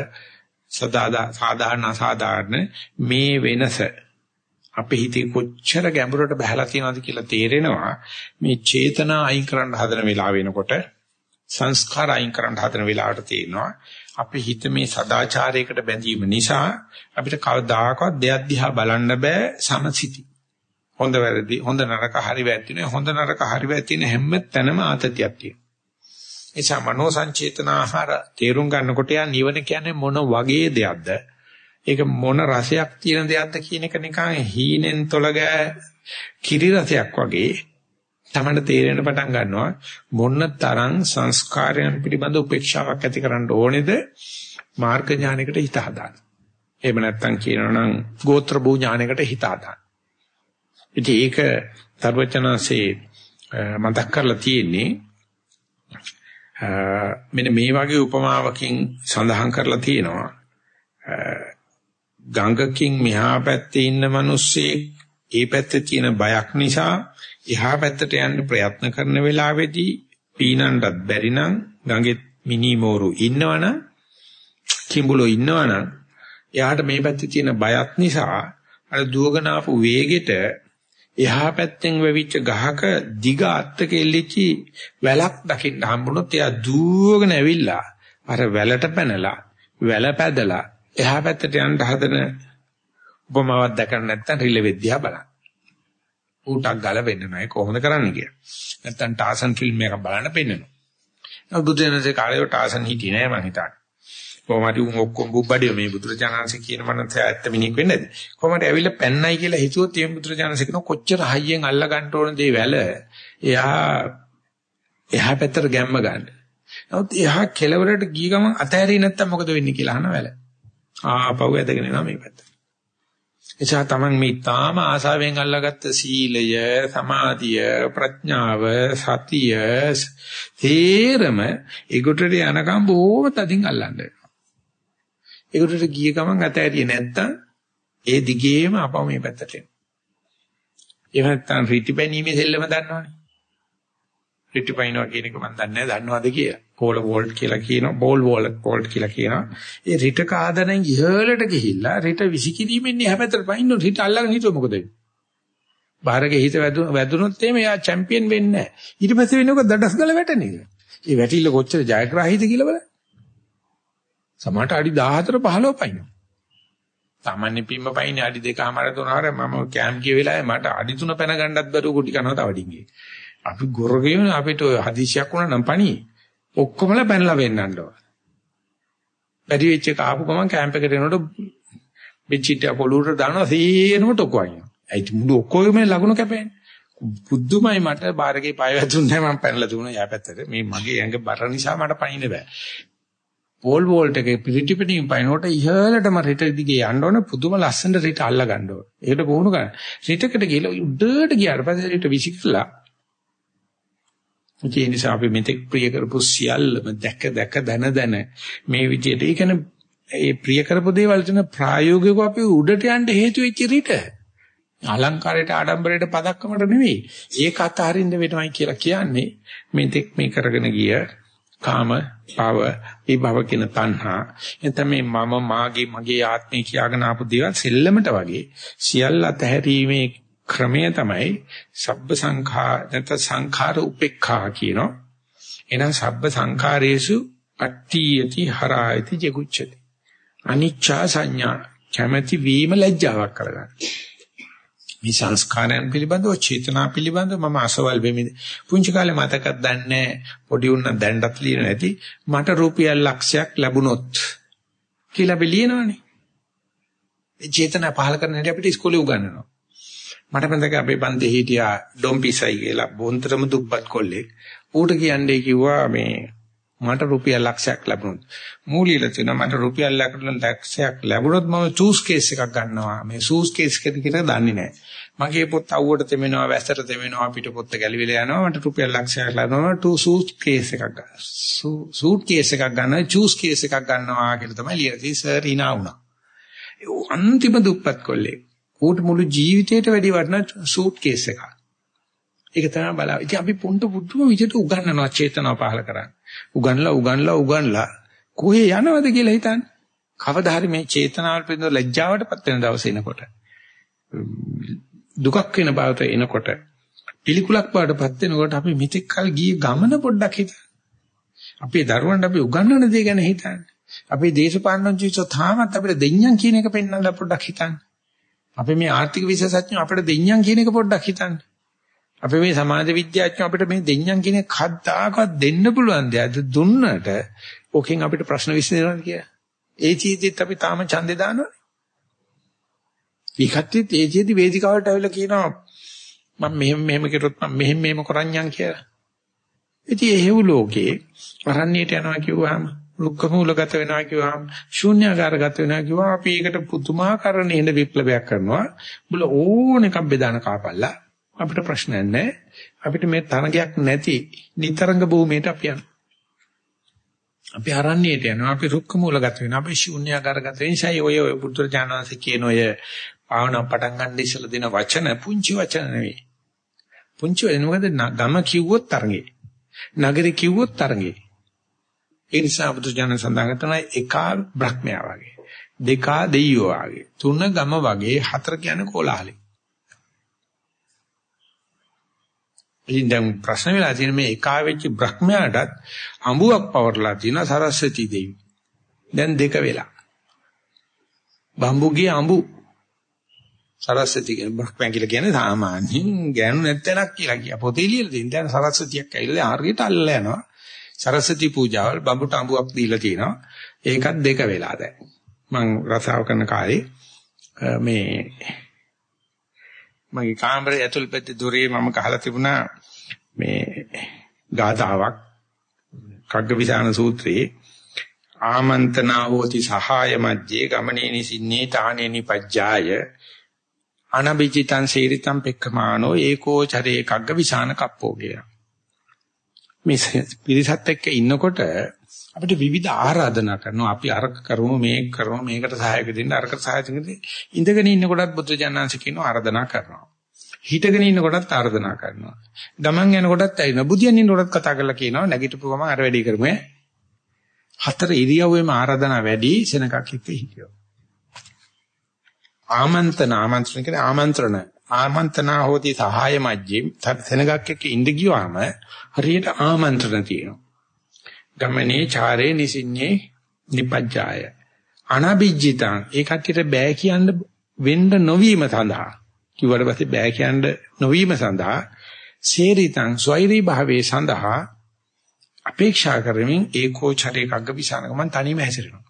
සදාදා සාධාරණ අසාධාරණ මේ වෙනස. අපේ හිතේ කොච්චර ගැඹුරට බහලා තියෙනවද කියලා තේරෙනවා. මේ චේතනා අයින් කරන්න හදන වෙලාව වෙනකොට සංස්කාර අයින් කරන්න හදන වෙලාවට තේරෙනවා. අපේ හිත මේ සදාචාරයකට බැඳීම නිසා අපිට කවදාකවත් දෙයක් දිහා බලන්න බෑ සමසිති. හොඳ වැරදි හොඳ නරක හරි වැරදි නේ හොඳ නරක හරි වැරදි නේ හැම තැනම ආතතියක් තියෙනවා. එසා මනෝ සංචේතන ආහාර තේරුම් ගන්නකොට යා නිවන කියන්නේ මොන වගේ දෙයක්ද ඒක මොන රසයක් තියෙන දෙයක්ද කියන එක නිකන් හීනෙන් තොලගෑ කිරි රසයක් වගේ තමයි තේරෙන්න පටන් ගන්නවා මොන තරම් සංස්කාරයන් පිළිබඳ උපේක්ෂාවක් ඇති කරන්න ඕනේද මාර්ග ඥානයකට හිත හදාන්න. එහෙම නැත්නම් කියනවා නම් ගෝත්‍ර භූ ඥානයකට හිත හදාන්න. ඉතින් ඒක තර්වචනanse මතක් කරලා තියෙන්නේ මෙන්න මේ වගේ උපමාවකින් සඳහන් කරලා තියෙනවා. ගඟකින් මෙහා පැත්තේ ඉන්න මිනිස්සේ ඒ පැත්තේ තියෙන බයක් නිසා එහා පැත්තට යන්න ප්‍රයත්න කරන වෙලාවේදී පීනන්නත් බැරි නම් ගඟේ මිනිමෝරු ඉන්නවනම් කිඹුලෝ ඉන්නවනම් එයාට මේ පැත්තේ තියෙන බයත් නිසා අර දුවගෙන ආපු වේගෙට එහා පැත්තෙන් වෙවිච්ච ගහක දිග අත්තක එල්ලිච්චි වැලක් දකින්න හම්බුනොත් එයා දුවගෙන ඇවිල්ලා අර වැලට පැනලා වැල පැදලා එහා පැත්තට යන්න හදන උපමාවක් දැකලා නැත්නම් රිලෙවෙද්දියා බලන්න. ඌටක් ගල වෙන්නනයි කොහොමද කරන්නේ කියලා. නැත්නම් ටාසන් ෆිල්ම් එකක් බලන්න පෙන්නනවා. නමුත් බුදුරජාණන්සේ කාලේ ටාසන් හිටියේ නෑ මං හිතන්නේ. කොහොමද උන් ඔක්කොම බුබ්බඩිය මේ බුදුරජාණන්සේ කියන මනස ඇත්ත මිනිහෙක් වෙන්නේ නැද්ද? කොහොමද ඇවිල්ලා පැන්නයි කියලා හිතුවොත් මේ බුදුරජාණන්සේ කියන කොච්චර හයියෙන් අල්ල ගන්න ඕන දේ වැල එයා එහා පැත්තට ගැම්ම ගන්න. නමුත් එහා කෙලවරට ගිය ගමන් අතහැරියේ නැත්තම් මොකද වෙන්නේ කියලා අහන වැල. ආපහු ඇදගෙන එනවා මේ පැත්ත. එචා තමන් මේ තාම ආසාවෙන් අල්ලාගත්ත සීලය, සමාධිය, ප්‍රඥාව, සතිය තේරම ඒකට යනකම් බොහොම තදින් අල්ලන්න. ඒකට ගිය ගමන් අතෑරියේ නැත්තම් ඒ දිගේම අපව මේ පැත්තට එනවා. එහෙම නැත්නම් රිටිපැනීමේ සෙල්ලම දන්නවනේ. රිටිපයින්නවා කියන එක මම දන්නේ නැහැ දන්නවද කියලා. කෝල වෝල්ට් කියලා කියනවා බෝල් වෝල්ට් වෝල්ට් කියලා කියනවා. ඒ රිට කාදනෙන් ඉහළට ගිහිල්ලා රිට විසිකිරීමෙන් හැමතර පයින්න රිට අල්ලගෙන හිතුව මොකද වෙන්නේ? බාහිරගේ හිත වැදුනොත් එimhe යා චැම්පියන් වෙන්නේ නැහැ. ඊට පස්සේ වෙන්නේ ඔක දඩස් ගල වැටෙන එක. ඒ වැටිල්ල කොච්චර ජයග්‍රාහීද කියලා බලන්න. සමහරට අඩි 14 15 පයින්නවා. සාමාන්‍ය පිම්ම පයින්නේ අඩි 2මාර 3මාර මම කැම්ප් ගිය වෙලාවේ මට අඩි 3 පැන ගන්නත් බැරුව කුටි කනවා තව ඩිංගේ. අපි ගොරගෙන අපිට හදිසියක් වුණා නම් පණී ඔක්කොමලා පැනලා වෙන්නන්න ඕන. බැරි වෙච්ච එක ආපු ගමන් කැම්ප් එකට එනකොට බෙච්චිට පොළොවට දානවා සීනම ටොකවයින්. ඒත් මුළු ඔක්කොගෙම ලකුණු කැපෙන්නේ. බුද්ධුමයි මට බාරගේ පය වැදුන්නේ මම පැනලා දුණා යා පැත්තට. මේ මගේ ඇඟ බර නිසා මට පයින්න බෑ. පෝල් වෝල්ට් එකේ පිටිපිටින් පයින්නකොට ඉහළටම රිට දිගේ යන්න ඕන පුදුම ලස්සන රිට අල්ල ගන්න ඕන. ඒකට පුහුණු කරන්න. රිටකට ගිහලා උඩට ගියාට පස්සේ රිට විසිකලා ඒ නිසා අපි මෙතෙක් ප්‍රිය කරපු සියල්ලම දැක දැක දන දන මේ විදිහට ඒ කියන්නේ ඒ ප්‍රිය කරපු දේවල් තුන ප්‍රායෝගිකව අපි උඩට යන්න හේතු වෙච්ච රිට අලංකාරයට ආඩම්බරයට පදක්කමට නෙවෙයි ඒක අතහරින්න වෙනවයි කියලා කියන්නේ මෙතෙක් මේ කරගෙන ගිය කාම භව විභව කියන තණ්හා. එතන මේ මම මාගේ මගේ ආත්මය කියාගෙන ආපු දේවල් සෙල්ලමට වගේ සියල්ල අතහැරීමේ ක්‍රමය තමයි සබ්බ සංඛා නැත්නම් සංඛාර උපේක්ඛා කියනවා. එහෙනම් සබ්බ සංඛාරේසු අට්ඨියති හරායති ජෙගුච්ඡති. අනිච්චා සංඥා. කැමැති වීම ලැජ්ජාවක් කරගන්න. මේ සංස්කාරයන් පිළිබඳව චේතනා පිළිබඳව මම අසවල් වෙමි. පුංචි කාලේ මතකක් දන්නේ පොඩි උන්න දැන්වත් ලියන නැති මට රුපියල් ලක්ෂයක් ලැබුණොත් කියලා අපි ලියනවනේ. ඒ චේතනා පහල කරන හැටි අපිට ඉස්කෝලේ උගන්වනවා. මට මතකයි අපේ පන්තියේ හිටියා ඩොම්පිසයි කියලා බොන්තරම දුප්පත් කොල්ලෙක්. ඌට කියන්නේ කිව්වා මේ මට රුපියල් ලක්ෂයක් ලැබුණොත්. මූලියලා තියෙනවා මට රුපියල් ලක්ෂයක් ලැබුණොත් මම චූස් කේස් එකක් ගන්නවා. මේ චූස් කේස් එක කියලා දන්නේ නැහැ. මගේ පොත් අවුවට තෙමෙනවා වැස්සට තෙමෙනවා පිට පොත් ගැලිවිලා යනවා. මට රුපියල් ලක්ෂයක් ලැබුණා ටු සූට් කේස් එකක් ගන්න. සූට් කේස් එකක් ගන්න චූස් කේස් එකක් ගන්නවා කියලා තමයි ලියලා සර් hina වුණා. අන්තිම දුප්පත් කොල්ලේ ඌට මුළු ජීවිතේට වැඩි වටින සූට් කේස් එකක්. ඒක තමයි බලාව. ඉතින් අපි පොන්ට පුදුම විදිහට උගන්වනවා චේතනාව පහල කරන්නේ. උගන්ලා උගන්ලා උගන්ලා කොහේ යනවද කියලා හිතන්නේ. කවදා හරි මේ චේතනාවල් පිළිබඳ ලැජ්ජාවටපත් වෙන දවස එනකොට දුකක් වෙන බවට එනකොට පිළිකුලක් බවටපත් වෙනකොට අපි මෙතෙක් කල් ගියේ ගමන පොඩ්ඩක් හිතන්න. අපේ දරුවන්ට අපි උගන්වන දේ ගැන හිතන්න. අපේ දේශපාලන ජීවිතය තාමත් අපිට දෙඤ්ඤම් කියන එක පෙන්වන්න පොඩ්ඩක් හිතන්න. අපි මේ ආර්ථික විශේෂඥයෝ අපිට දෙඤ්ඤම් කියන එක පොඩ්ඩක් හිතන්න. අපි මේ සමාජ විද්‍යාඥයෝ අපිට මේ දෙඤ්ඤම් කියන කද්දාකවත් දෙන්න පුළුවන් දෙයක් දුන්නට ඕකෙන් අපිට ප්‍රශ්න විසඳනවා කියලා. ඒ චීතිත් අපි තාම ඡන්දේ දානවනේ. විකට්ටිත් ඒ චීති වේදිකාවට ඇවිල්ලා කියනවා මම මෙහෙම මෙහෙම කරොත් මම මෙහෙම මෙහෙම කරන්නම් කියලා. ඉතින් එහෙව් ලෝකේ අරණ්‍යයට යනවා කිව්වහම රුක්ක මූලගත වෙනවා කිව්වහම ශූන්‍යාකාරගත වෙනවා කිව්වම අපි ඒකට පුදුමාකාර නේද විප්ලවයක් කරනවා. බුල ඕන එකක් බෙදාන කාපල්ලා අපිට ප්‍රශ්නයක් නැහැ. අපිට මේ තරගයක් නැති නිතරංග භූමියට අපි යනවා. අපි අරණ්‍යයට යනවා. අපි රුක්ක මූලගත වෙනවා. අපි ශූන්‍යාකාරගත වෙනසයි ඔය ඔය බුදුරජාණන්සේ කියන ඔය භාවනා පටන් ගන්න ඉස්සලා දෙන වචන පුංචි වචන නෙවෙයි. පුංචි වෙන මොකද ගම කිව්වොත් තරගේ. නගරේ කිව්වොත් තරගේ. ඒ නිසා බුදුජානක සඳහන් කරනවා එකා බ්‍රහ්මයා වගේ. දෙකා දෙයියෝ වගේ. තුන ගම වගේ හතර කියන්නේ කොලාලේ. ඉතින් දැන් ප්‍රශ්න වෙලා තියෙන මේ එකා වෙච්ච බ්‍රහ්මයාටත් අඹුවක් පවර්ලා තියෙන සරස්වති දෙවි. දැන් දෙක වෙලා. බම්බුගේ අඹු සරස්වති කියන බ්‍රහ්මයා කියලා කියන්නේ සාමාන්‍යයෙන් ගෑනු නැත්තනක් කියලා කිය. පොතේ ලියලා තියෙන දැන් සරස්වතියක් ඇවිල්ලා හරියට අල්ලලා යනවා. සරස්වති පූජාවල් බඹුට අඹුවක් දීලා තියෙනවා. ඒකත් දෙක වෙලා දැන්. මම රසාව කරන කාලේ මේ මගේ කාමරේ ඇතුල් පැත්තේ දොරේ මම ගහලා තිබුණා මේ ගාතාවක් කග්ගවිසාන සූත්‍රයේ ආමන්ත්‍රණා හෝති සහාය මැජ්ජේ ගමනේ නිසින්නේ තානේ නිපජ්ජාය අනබිචිතං සීරිතං පෙක්ඛමානෝ ඒකෝ චරේ කග්ගවිසාන කප්පෝ කිය. මේ පිරිසත් එක්ක ඉන්නකොට අපිට විවිධ ආරාධනා කරනවා. අපි අරක කරමු මේක කරමු මේකට සහායක දෙන්න අරකට සහායක දෙන්න ඉඳගෙන ඉන්නකොටත් බුද්ධ ජානංශ කියනවා ආරාධනා කරනවා. හිටගෙන ඉන්නකොටත් ආරාධනා කරනවා. ගමන් යනකොටත් ඇයිනවා බුදියන් ඉන්නකොටත් කතා කරලා කියනවා නැගිටපු ගමන් අර වැඩි කරමු ඈ. හතර ඉරියව්වෙම ආරාධනා වැඩි සෙනගක් එක්ක හිටියෝ ආමන්ත්‍රණ ආමන්ත්‍රණ කියන්නේ ආමන්ත්‍රණ. ආමන්ත්‍රණා හෝති සහාය මැජ්ජේ සෙනගක් එක්ක ඉඳ ගියාම හරියට ආමන්ත්‍රණ තියෙනවා. ගමනේ චාරේ නිසින්නේ නිපජ්ජාය. අනබිජ්ජිතං. ඒ කට්ටියට බෑ කියන්න වෙන්න නොවීම සඳහා. කිව්වට පස්සේ බෑ කියන්න නොවීම සඳහා සේරිතං ස්වෛරී භාවයේ සඳහා අපේක්ෂා කරමින් ඒකෝචරේ කග්ග විසානක මන් තනියම හැසිරෙනවා.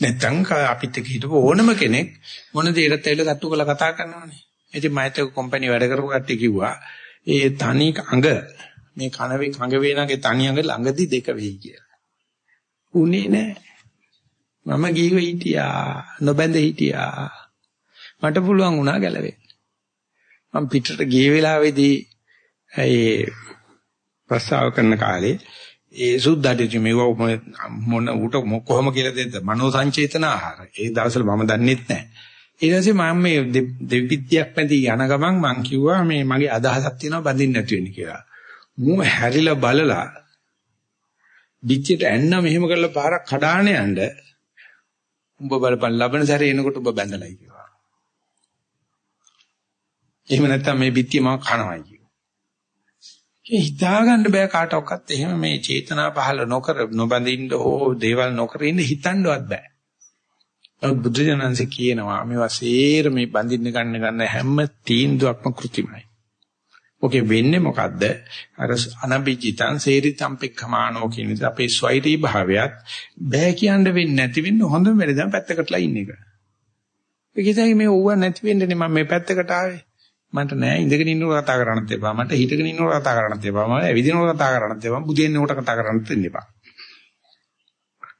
නැත්තම් අපිත් එක්ක හිටපු ඕනම කෙනෙක් මොන දෙයකට ඇවිල්ලා තට්ටු කරලා කතා කරනවානේ. ඉතින් මයිත් එක්ක කම්පැනි වැඩ කරපු කට්ටිය කිව්වා ඒ තනි අඟ මේ කනවේ කඟ වේනගේ තනියඟ ළඟදි දෙක වෙයි කියලා. උනේ නෑ. මම ගිහිව හිටියා, නොබැඳ හිටියා. මට පුළුවන් වුණා ගැලවෙන්න. මම පිටට ගිය වෙලාවේදී ඒ ප්‍රස්තාව කරන කාලේ ඒ සුද්ධාටි මේව මොන උට කොහොම කියලා දෙද්ද මනෝ සංචේතන ආහාර. ඒ දවස්වල මම දන්නෙත් නැහැ. ඊට පස්සේ මම මේ දෙවිද්‍යාවක් පැති යන ගමන් මං කිව්වා මේ මගේ අදහසක් තියෙනවා බඳින්න නැති වෙන්න කියලා. මූ හැරිලා බලලා පිටියට ඇන්න මෙහෙම කරලා පාරක් කඩාන යන්න උඹ බලපන් ලබන සැරේ එනකොට උඹ බැඳලායි කිව්වා. එහෙම නැත්නම් මේ පිටිය මම කනවායි කිව්වා. ඒ හිතාගන්න බෑ කාටවත් එහෙම මේ චේතනා පහළ නොකර නොබඳින්න හෝ දේවල් නොකර ඉන්න හිතන්නවත් බෑ. බුදුජනන්සේ කියනවා මේවා සේර මේ බඳින්න ගන්න ගන්න හැම තීන්දුවක්ම કૃතිමයි. ඔකේ වෙන්නේ මොකද්ද? අර අනබිජිතං සේරිතම් පෙක්ඛමානෝ කියන විදිහ අපේ ස්වෛරී භාවයත් බෑ කියන්න වෙන්නේ නැති වෙන්න හොඳම වෙලෙ දැන් පැත්තකටලා ඉන්න එක. ඒකයි මේ ඕව නැති වෙන්නේ මම මේ පැත්තකට ආවේ. මන්ට නෑ ඉඳගෙන ඉන්නකොට කතා කරන්නත් එපා. මන්ට හිටගෙන ඉන්නකොට කතා කරන්නත් එපා. මම ඇවිදිනකොට කතා කරන්නත් එපා. බුදින්නකොට කතා කරන්නත් එපා.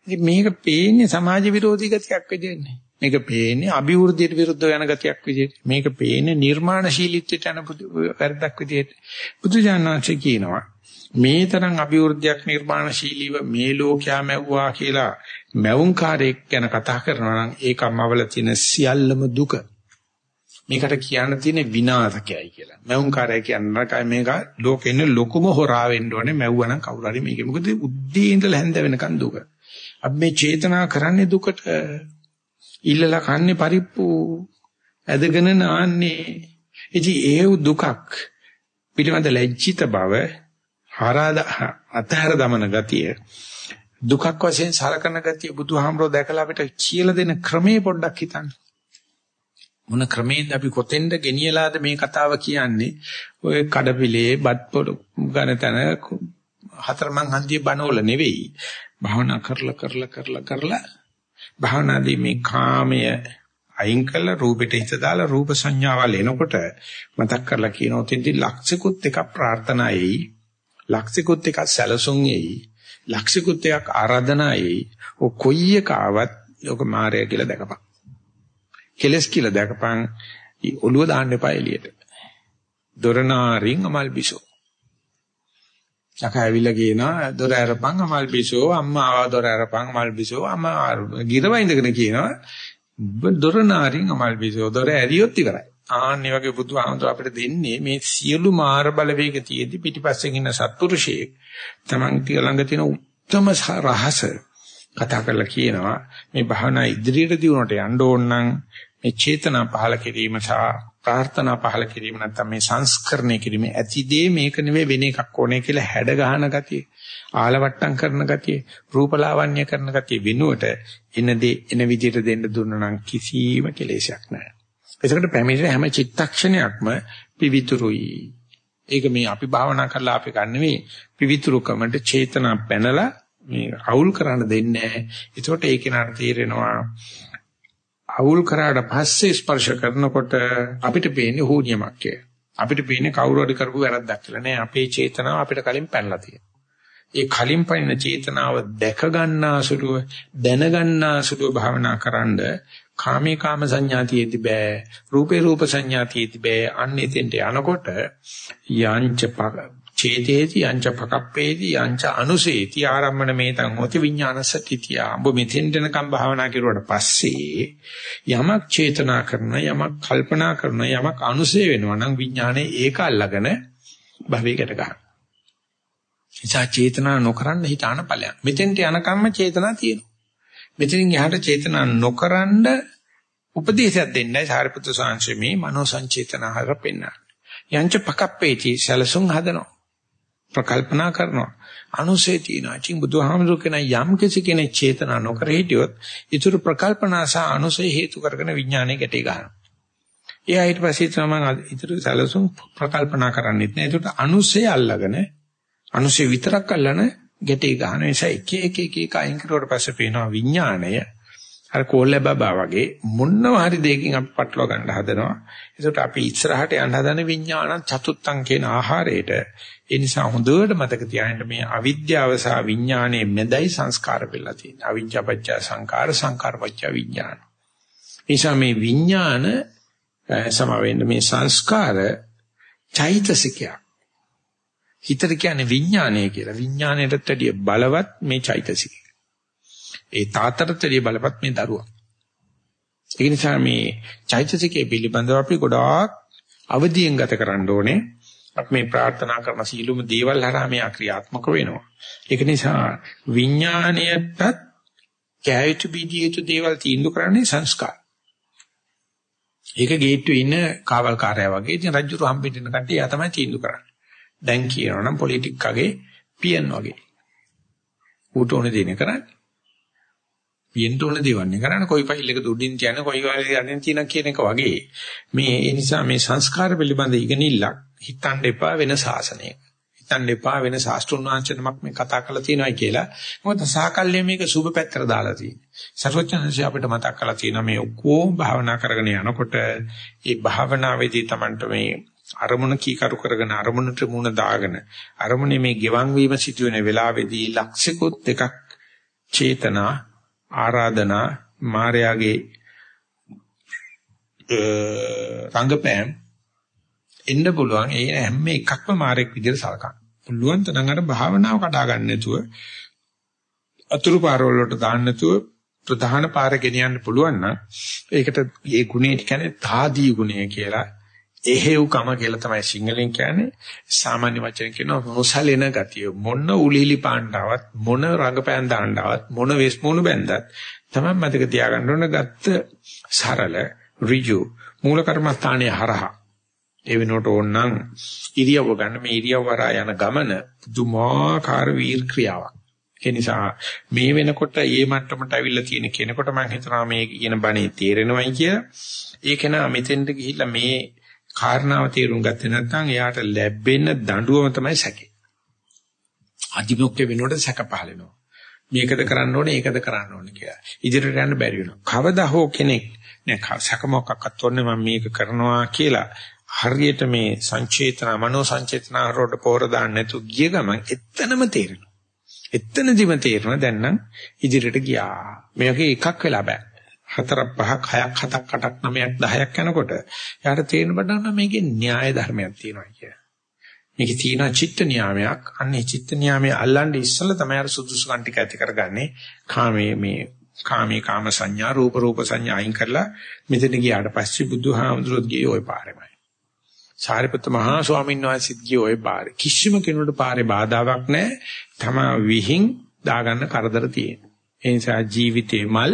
ඉතින් මේක පේන්නේ සමාජ විරෝධී ගතියක් විදිහනේ. මේක පේන්නේ අභිවෘද්ධියට විරුද්ධ යන ගතියක් විදිහට. මේක පේන්නේ නිර්මාණශීලීත්වයට යන වැරද්දක් විදිහට. බුදුජානනාංශ කියනවා මේ තරම් අභිවෘද්ධියක් නිර්මාණශීලීව මේ ලෝකයා මැව්වා කියලා මැවුම්කාරයෙක් ගැන කතා කරනවා නම් ඒකමවල තියෙන සියල්ලම දුක. මේකට කියන්න තියෙන විනාශකයයි කියලා. මැවුම්කාරය කියන්නේ මේක ලෝකෙ ඉන්න ලොකුම හොරා වෙන්න ඕනේ මැව්වනම් කවුරු හරි මේක. මොකද උද්දී ඉඳලා හැන්ද වෙනකන් දුක. අපි මේ චේතනා කරන්නේ දුකට ඉල්ලලා කන්නේ පරිප්පු ඇදගෙන නාන්නේ. ඉතින් ඒ දුකක් පිටිමද ලැජ්ජිත බව හරාද අතහැර දමන ගතිය දුකක් වශයෙන් සලකන ගතිය බුදුහාමරෝ දැකලා අපිට කියලා දෙන ක්‍රමේ පොඩ්ඩක් හිතන්න. මොන ක්‍රමෙන්ද අපි කොතෙන්ද ගෙනියලාද මේ කතාව කියන්නේ? ඔය කඩපිලේ බත් පොඩ ගන්න තැන හතරමං හන්දිය බනවල නෙවෙයි. භාවනා කරලා කරලා කරලා කරලා භාවනාදී මේ කාමය අයින් කළා රූපෙට හිත දාලා රූප සංඥාවල් එනකොට මතක් කරලා කියනවා තෙන්දි ලක්ෂිකුත් එකක් ප්‍රාර්ථනායි ලක්ෂිකුත් එකක් සැලසුම්ෙයි ලක්ෂිකුත් එකක් ආරාධනායි ඔ කොයි එක ආවත් ඔක මායя කියලා දැකපන්. කෙලස් කියලා දැකපන්. ඔළුව දාන්න එපා එළියට. දොරනාරින් අමල් බිසෝ. යකා ඇවිල්ලා කියනවා දොර ඇරපන් අමල් බිසෝ අම්මා ආවා දොර ඇරපන් අමල් බිසෝ අම්මා ගිරව ඉඳගෙන කියනවා දොර නාරින් අමල් බිසෝ දොර ඇරියොත් ඉවරයි. ආන්නේ වගේ බුදුහාමුදුර අපිට දෙන්නේ මේ සියලු මාර බලවේග තියෙදි පිටිපස්සෙන් ඉන්න සත්පුරුෂයෙක් Taman තිය ළඟ තියෙන උත්තම රහස. කතා කරලා කියනවා මේ භාවනා ඉදිරියට දියුණුවට යන්න ඕන නම් මේ චේතනා පහල කිරීම සහ ප්‍රාර්ථනා පහල කිරීම නැත්නම් මේ සංස්කරණය කිරීම ඇතිදේ මේක නෙවෙයි වෙන එකක් ඕනේ කියලා හැඩ ගහන ගතිය ආලවට්ටම් කරන ගතිය රූපලාවන්‍ය කරන ගතිය වෙනුවට එනදී එන විදිහට දෙන්න දුන්නා නම් කිසිම කෙලෙසයක් නැහැ. ඒකට පැමිණෙන හැම චිත්තක්ෂණයක්ම පිවිතුරුයි. ඒක මේ අපි භාවනා කරලා අපි ගන්න නෙවෙයි පිවිතුරුකමට චේතනා පැනලා මේ අවුල් කරන්න දෙන්නේ නැහැ. ඒකට ඒක නට තීරෙනවා අවුල් කරාට පස්සේ ස්පර්ශ කරනකොට අපිට පේන්නේ හෝනියමක් කියලා. අපිට පේන්නේ කවුරු හරි කරපු වැරද්දක් කියලා නෑ. අපේ චේතනාව අපිට කලින් පැනලා තියෙනවා. ඒ කලින් පයින්න චේතනාව දැක ගන්නාසුලුව දැන ගන්නාසුලුව භාවනා කරන්ඩ කාමේ කාම සංඥාතියෙදි බෑ. රූපේ රූප සංඥාතියෙදි බෑ. අන්න එතෙන්ට යනකොට යංච චේතේති යංච පකප්පේති යංච අනුසේති ආරම්මන මේතං හොති විඥානසතිතිය. ඔබ මෙතෙන් දෙනකම් භාවනා කරුවාට පස්සේ යමක් චේතනා කරන යමක් කල්පනා කරන යමක් අනුසේ වෙනවා නම් විඥානේ ඒක අල්ලගෙන භවයකට ගන්න. නිසා චේතනා නොකරන්න හිතාන ඵලයක්. මෙතෙන්ට යනකම්ම චේතනා තියෙනවා. මෙතනින් එහාට චේතනා නොකරන්න උපදේශයක් දෙන්නයි සාරිපුත්‍ර සාංශමේ මනෝ සංචේතනාහර පෙන්නන. යංච පකප්පේටි සලසුන් හදනවා. ප්‍රකල්පනා කරනවා. අනුසේ තියෙනවා. චින් බුදුහාමුදුරු කියන යම් කිසි කෙනෙක් චේතනා නොකර හිටියොත් ඊටු ප්‍රකල්පනා සහ අනුසේ හේතු කරගෙන විඥානය ගැටේ ගන්නවා. එයා ඊට පස්සේ තමයි ඊටු සැලසුම් ප්‍රකල්පනා කරන්නේත් නෑ. ඒකට අනුසේ අල්ලගෙන අනුසේ විතරක් අල්ලන ගැටේ ගන්න නිසා එක එක එක එක අයින් කරුවට පස්සේ පේනවා විඥාණය අර කෝල්ල බබා වගේ මොනවා හරි දෙයකින් අපි පටලවා ගන්න හදනවා. ඒකට අපි ඉස්සරහට යන්න හදන විඥාන චතුත්තං කියන ආහාරයට ඒ නිසා හොඳට මතක තියාගන්න මේ අවිද්‍යාව සහ විඥානයේ මැදයි සංස්කාර වෙලා තියෙන්නේ. අවිජ්ජාපච්ච සංකාර සංකාරපච්ච විඥාන. නිසා මේ විඥාන සමවෙන්න මේ සංස්කාර චෛතසිකයක්. හිතට කියන්නේ විඥානය කියලා. විඥාණයටත් වැඩිය බලවත් මේ චෛතසිකය. ඒ තාත්තටත් වැඩිය බලවත් මේ දරුවා. ඒ නිසා මේ චෛතසිකයේ පිළිබඳව අපි ගොඩාක් අවදියෙන් ගත කරන්න ඕනේ. අපි මේ ප්‍රාර්ථනා කරන සීලුම දේවල් හරහා මේ ක්‍රියාත්මක වෙනවා. ඒක නිසා විඥාණයටත් කැයිතු බීජියතු දේවල් තීන්දුව කරන්නේ සංස්කාර. ඒක ගේට්ටුවේ ඉන්න කාවල්කාරයා වගේ ඉතින් රජුරු හම්බෙන්න ඉන්න කට්ටිය යා තමයි තීන්දුව කරන්නේ. දැන් කියනවනම් පොලිටික්කගේ පියන් වගේ. ඌට ඕනේ දෙන්නේ කරන්නේ. පියන්ට ඕනේ දේවන්නේ කරන්නේ කොයි ෆයිල් එක දුඩින් තියන කොයි ෆයිල් යන්නේ තියෙන කියන එක වගේ. මේ ඒ නිසා මේ සංස්කාර පිළිබඳ ඉගෙනිල්ලක් හිතන්න එපා වෙන සාසනයක. හිතන්න එපා වෙන ශාස්ත්‍රුන් වහන්සේනමක් මේ කතා කරලා තියෙනවායි කියලා. මොකද සාකල්ය මේක සුබ පැත්තට දාලා තියෙන්නේ. සර්වඥාන්සේ අපිට මතක් කරලා තියෙනවා මේ ඔක්කොම භාවනා කරගෙන යනකොට ඒ භාවනාවේදී Tamanට මේ අරමුණ කීකරු කරගෙන අරමුණට මුණ දාගෙන අරමුණේ මේ ගෙවන් වීම සිදුවෙන වෙලාවේදී ලක්ෂිකුත් එකක් චේතනා ආරාධනා මායාගේ රංගපෑම් එන්න පුළුවන් ඒ හැම එකක්ම මාරෙක් විදිහට සලකන්න. පුළුවන් තරම් අර භාවනාව කඩා ගන්න නැතුව අතුරු පාරවල වලට දාන්න නැතුව ප්‍රධාන පාර ගෙනියන්න පුළුවන් නම් ඒකට ඒ ගුණය කියන්නේ තාදී ගුණය කියලා එහෙව්කම කියලා තමයි සිංහලෙන් කියන්නේ සාමාන්‍ය වචන කියනවා මොසලෙන ගතිය මොන උලිලි පාණ්ඩාවත් මොන රංගපෑන් දාණ්ඩාවත් මොන වෙස්මුණු බැන්දත් තමයි මතක තියාගන්න ඕන ගත්ත සරල ඍජු මූල කර්මස්ථානයේ හරහා ඒ වෙනකොට ඕනනම් ඉරියව්ව ගන්න මේ ඉරියව්ව හරහා යන ගමන දුමාකාර වීර් ක්‍රියාවක්. ඒ නිසා මේ වෙනකොට මේ මට්ටමට අවිල්ලා තියෙන කෙනෙකුට මම හිතනවා මේ කියන බණේ තේරෙනවයි කියලා. ඒක නා මෙතෙන්ට ගිහිල්ලා මේ කාරණාව තේරුම් ගත්තේ නැත්නම් එයාට ලැබෙන දඬුවම තමයි සැකේ. අධිමුඛ්‍ය වෙනකොට සැක පහලෙනවා. මේකද කරන්න ඕනේ ඒකද කරන්න ඕනේ කියලා. ඉදිරියට යන්න බැරි වෙනවා. කවදා හෝ කෙනෙක් නෑ සැක මොකක්වත් තෝරන්නේ මම මේක කරනවා කියලා හරියට මේ සංචේතන මනෝ සංචේතන වලට පෝර දාන්න නැතු ගිය ගමන් එතනම තේරෙනවා. එතනදිම තේරෙනවා දැන් නම් ඉදිරියට ගියා. මේකේ එකක් වෙලා බෑ. හතරක් පහක් හයක් හතක් අටක් නවයක් දහයක් යනකොට යාට තේරෙන බඩන මේකේ න්‍යාය ධර්මයක් තියෙනවා කිය. මේකේ තියෙන චිත්ත නියාමයක්. අන්නේ චිත්ත නියාමයේ අල්ලන්නේ ඉස්සෙල්ලා තමයි අර සුදුසුකම් ටික ඇති කරගන්නේ. කාමයේ මේ කාමී කාම සංඥා රූප රූප සංඥා අයින් කරලා මෙතන ගියාට පස්සේ බුදුහාමුදුරුවෝ ගියේ ওই පාරෙමයි. සාරිපුත්ත මහා ස්වාමීන් වහන්සේත් ගිය ওই පාරේ කිසිම කෙනෙකුට පාරේ බාධාවක් නැහැ. තමා විහිං දාගන්න කරදර තියෙන. ඒ නිසා ජීවිතේ මල්